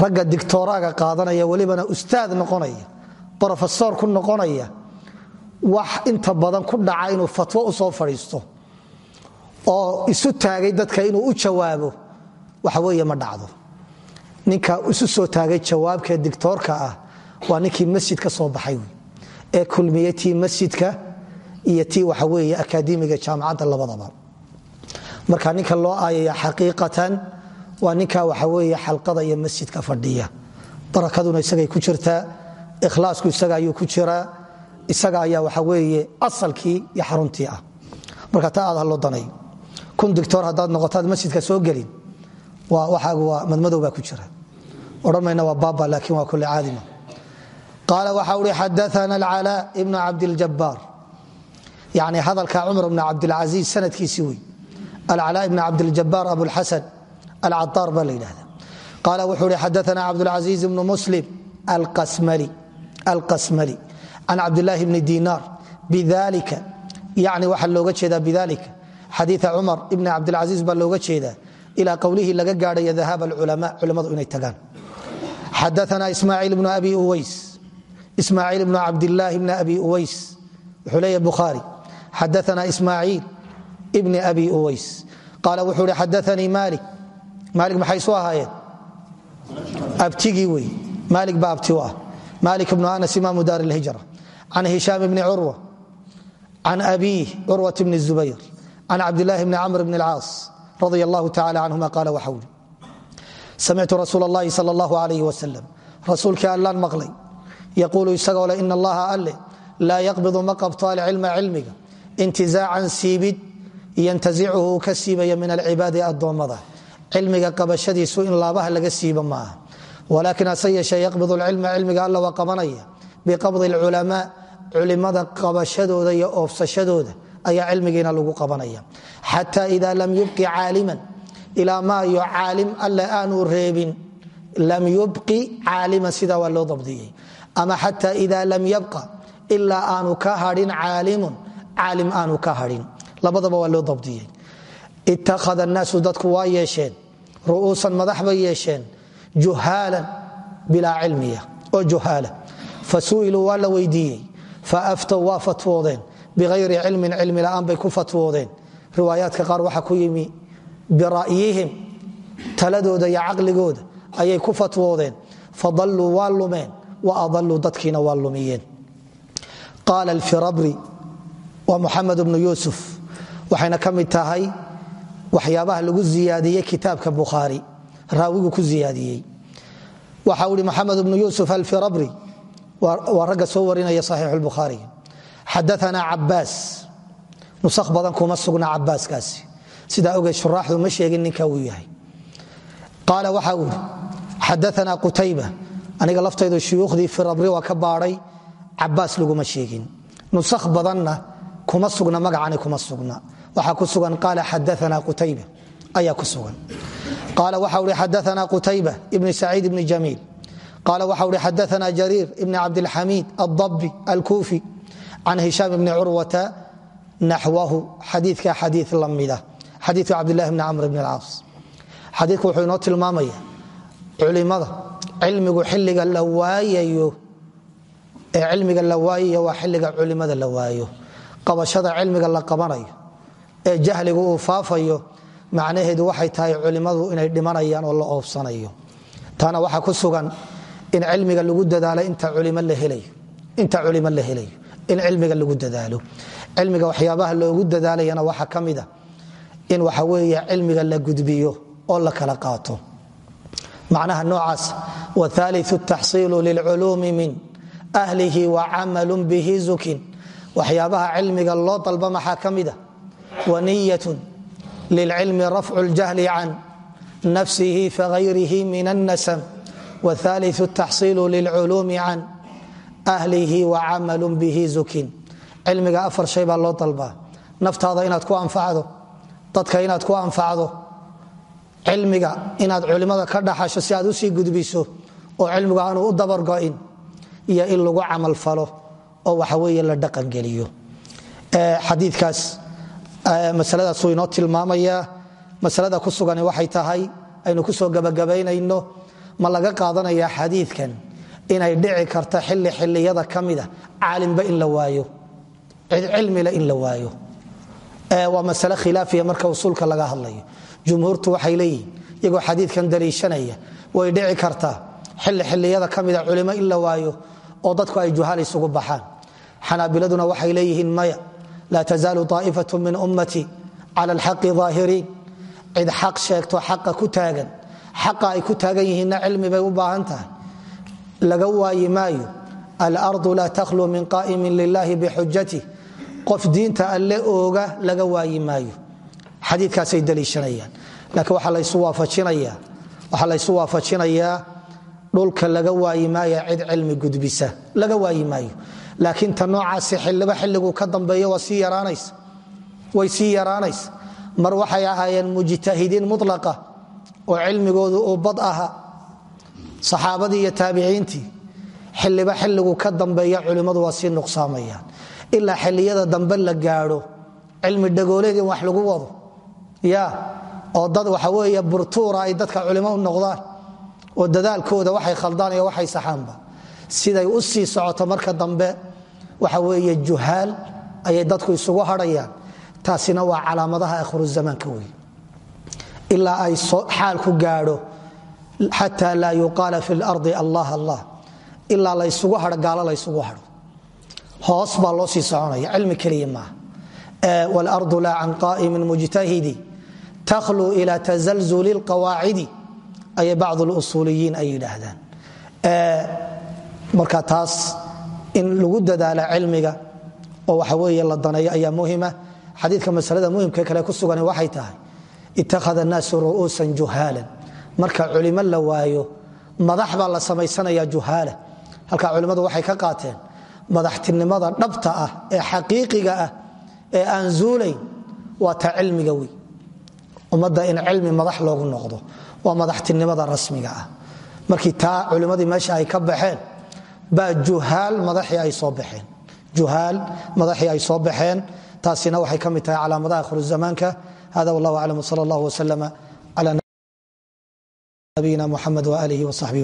Ragga dictoraaga qaadanaya welibana ustaad noqonaya brofesor ku noqonaya wax inta badan ku dhaca inuu fatwo u soo fadhiisto oo isu taagay dadka inuu u jawaabo waxa weeye ma dhacdo. Ninka isu soo taagay jawaabkee dictoorka ah waa ninkii masjid soo baxay ee kulmiyey masjidka iyo tii waxa weeye akaademiga jaamacadda labadaba. Marka ninka loo aayaya xaqiiqatan waa ninka waxa weeye xalqada iyo masjidka fadhiya. Barakaduna isagay ku jirtaa ikhlaasku isaga ayuu ku jiraa isaga ayaa waxa weeye asalkii iyo xaruntii ah. Marka taa aad haloo danay kun dictor haddaad noqotaad masjidka soo gelin waxaagu waa madmadow baa ku jira. Odhan mayna waa baaba laakiin waa kule caadima. Qaala waxa uhi xadaana alcalaa ibnu cabdiljabaar yani hadalka cumar bn cabdilcasiis sanadkiisii wey alcalaa ibn cabdiljabaar abulxasan alcadaar baa la yidhahda qaala wuxuu hi xadaana cabdulcasiiz ibnu muslim alqasmali can cabdilaahi bni dinaar bidalika yani waxaa looga jeedaa bidalika xadiia cumar ibni cabdilcasiis baa looga jeedaa ilaa qowlihii laga gaadhaya dahaab alculama culimmadu inay tagaan xadaana ismaaciil bnu abi uways ismaaciil bnu cabdilaahi bni abi uways wuxuu leeya bukhaari xadaana ismaaciil ibni abi uways qaala wuxuu hi xadaanii maalik maalik maxay su ahaayeen abtigii wey maalik baa abti u ah maalik bnu anas imaamu daar اlhijra can hishaam bni curwa can abiih curwat bni zubayr can cabdilaahi bni camr bni اlcaas radi allahu tacala canhuma qaala waxa uri samictu rasuul اllahi sal اllahu alayh wasalam rasuulkii allaan maqlay yaquulu isagoo le in allaha alle laa yaqbidu ma qabto alcilma cilmiga intizaacan siibid yantazichu uu ka siibaya min alcibaadi addoommada cilmiga qabashadiisu in laabaha laga siiba maaha. Walaakin hase yeeshee yaqbid lcilma cilmiga alla waa qabanaya. Biqabdi alculamaa culimada qabashadooda iyo oofsashadooda ayaa cilmigiina lagu qabanaya. Xata ida lam yubqi caaliman ilaa maayo caalim alle aanu reebin lam yubqi caaliman sidaa waa loo dabdiyey. Ama xata ida lam yabqa ilaa aanu ka hadhin caalimun caalim aanu ka hadhin. Labadaba waa loo dabdiyey ittakhada annaasu dadku waa yeesheen ru'uusan madax bay yeesheen juhaalan bilaa cilmiya oo juhaala fa su'iluu la weydiiyey fa aftow waa fatwoodeen biayri cilmin cilmi la'aan bay ku fatwoodeen riwaayaadka qaar waxaa ku yimi bira'yihim taladooda iyo caqligooda ayay ku fatwoodeen fadalluu waa lumeen wa adalluu dadkiina waa lumiyeen qaala alfirabri waa muxamed bnu yuusuf waxayna ka tahay waxyaabaha lagu ziyaadiyey kitaabka bukhaari raawigu ku ziyaadiyey waxa ihi maxamed bnu yuusuf alfirabri. Waa ragga soo warinaya saxiix lbukhaari xadaana cabaas nusakh badan kuma sugna cabaaskaasi sidaa ogeed shuraaxdu ma sheegin ninka uu yahay. Qaala waxa uu xadaana qutayba. Aniga laftaydu shuyuukhdii firabri waa ka baadhay cabaas laguma sheegin. Nusakh badanna kuma sugna magacani kuma sugna waxaa ku sugan qaala xadaana qutayba. Ayaa ku sugan. Qaala waxa uhi xadaana qutayba ibni saciid ibni jamiil. Qaala waxa uhi xadaana jariir ibni cabdilxamiid addabi alkuufi can hishaam ibni curwata naxwahu. Xadiika xadii lamida xadiiku cabdilahi bni camr bn alcaas xadiiku wuxuu inoo tilmaamaya culimada cilmigu xilliga la waayayo ee cilmiga la waayayo waa xilliga culimada la waayo. Qabashada cilmiga la qabanayo ee jahligu uu faafayo macnaheedu waxay tahay culimmadu inay dhimanayaan oo la oobsanayo taana waxaa ku sugan in cilmiga lagu dadaalo inta culimo la helayo in cilmiga lagu dadaalo. Cilmiga waxyaabaha loogu dadaalayana waxaa ka mida in waxa weeye cilmiga la gudbiyo oo la kala qaato. Macnaha noocaas waaliu taxsiilu lilculuumi min ahlihi wa camalun bihi zukin. Waxyaabaha cilmiga loo dalba maxaa ka mida waniyatun lilcilmi rafcu ljahli can nafsihi fagayrihi min annasam wاثالث التaxصiل للculuم can أhlihi وcamaل bه zukin cilmiga afar shay baa loo dalbaa naftaada inaad ku anfacdo dadka inaad ku anfacdo cilmiga inaad culimada ka dhaxasho si aad usii gudbiso oo cilmigu aanu u dabargo'in iyo in lagu camal falo oo waxaweeye la dhaqangeliyo xadiikaas masaladaasuu inoo tilmaamaya masalada ku sugan waxay tahay aynu ku soo gabagabaynayno ma laga qaadanaya xadiikan inay dhici karta xili xiliyada ka mida caalimba in la waayo cilmile in la waayo. Waa masale khilaafiya marka usuulka laga hadlayo. Jumhuurtu waxay leeyihiin iyagoo xadiikan daliishanaya way dhici kartaa xili xiliyada ka mida culimo in la waayo oo dadku ay juhaal isugu baxaan. Xanaabiladuna waxay leeyihiin maya laa tazaalu طaa'ifatu min ummati cala alxaqi ظaahiriin cid xaq sheegto xaqa ku taagan xaqa ay ku taagan yihiinna cilmi bay u baahan tahay laga waayi maayo alardu laa takhlu min qa'imin lilahi bixujatih qof diinta alle ooga laga waayi maayo xadiikaasay daliishanayaan laakiin waxaa laga waayi cid cilmi gudbisa laga waayi laakiin ta noocaasi xiliba xilliguu ka dambeeyo way sii yaraanaysa. Mar waxay ahaayeen mujtahidiin mulaqa oo cilmigoodu uu bad aha. Saxaabadii iyo taabiciintii xiliba xilligu ka dambeeya culimmadu waa sii nuqsaamayaan. Ilaa xiliyada dambe la gaadho cilmi dhagooleed in wax lagu wado. Ya oo dad waxa weeye burtuura ay dadka culimo noqdaan oo dadaalkooda waxay khaldaan iyo waxay saxaanba. Siday u sii socoto marka dambe waxa weeye juhaal ayay dadku isugu hadhayaan. Taasina waa calaamadaha akhru zamaanka wey ilaa ay xaalku gaadho xata laa yuqaala fi lardi allah allah. Ilaa laysugu hao gaalo laysugu hao hoos baa loo sii soconaya cilmi keliya maaha. Wlardu laa can qa'imin mujtahidi takhlu ila tazalzuli lqawaacidi ayay bacd lusuuliyiin ay yidhaahdaan. Marka taas in lagu dadaalo cilmiga oo waxa weeye la daneeyo ayaa muhima. Xadiidka masalada muhimka kale ku sugan waxay tahay ittakhada annaasu ru'uusan juhaalan. Marka culimo la waayo madax la samaysanaya juhaala. Halka culimmadu waxay ka qaateen madaxtinimada dhabta ah ee xaqiiqiga ah ee aan zuulayn waa ta cilmiga wey ummadda in cilmi madax loogu noqdo waa madaxtinimada rasmiga ah. Markii taa culimmadii meesha ay ka baxeen baa juhaal madaxii ay soo baxeen. Juhaal madaxii ay soo baxeen. Taasina waxay ka mid tahay calaamadaha akhru zamaanka hada wallah aclam wsala allah wslama cala nabiyina muxamed waaalihi wsaxbihi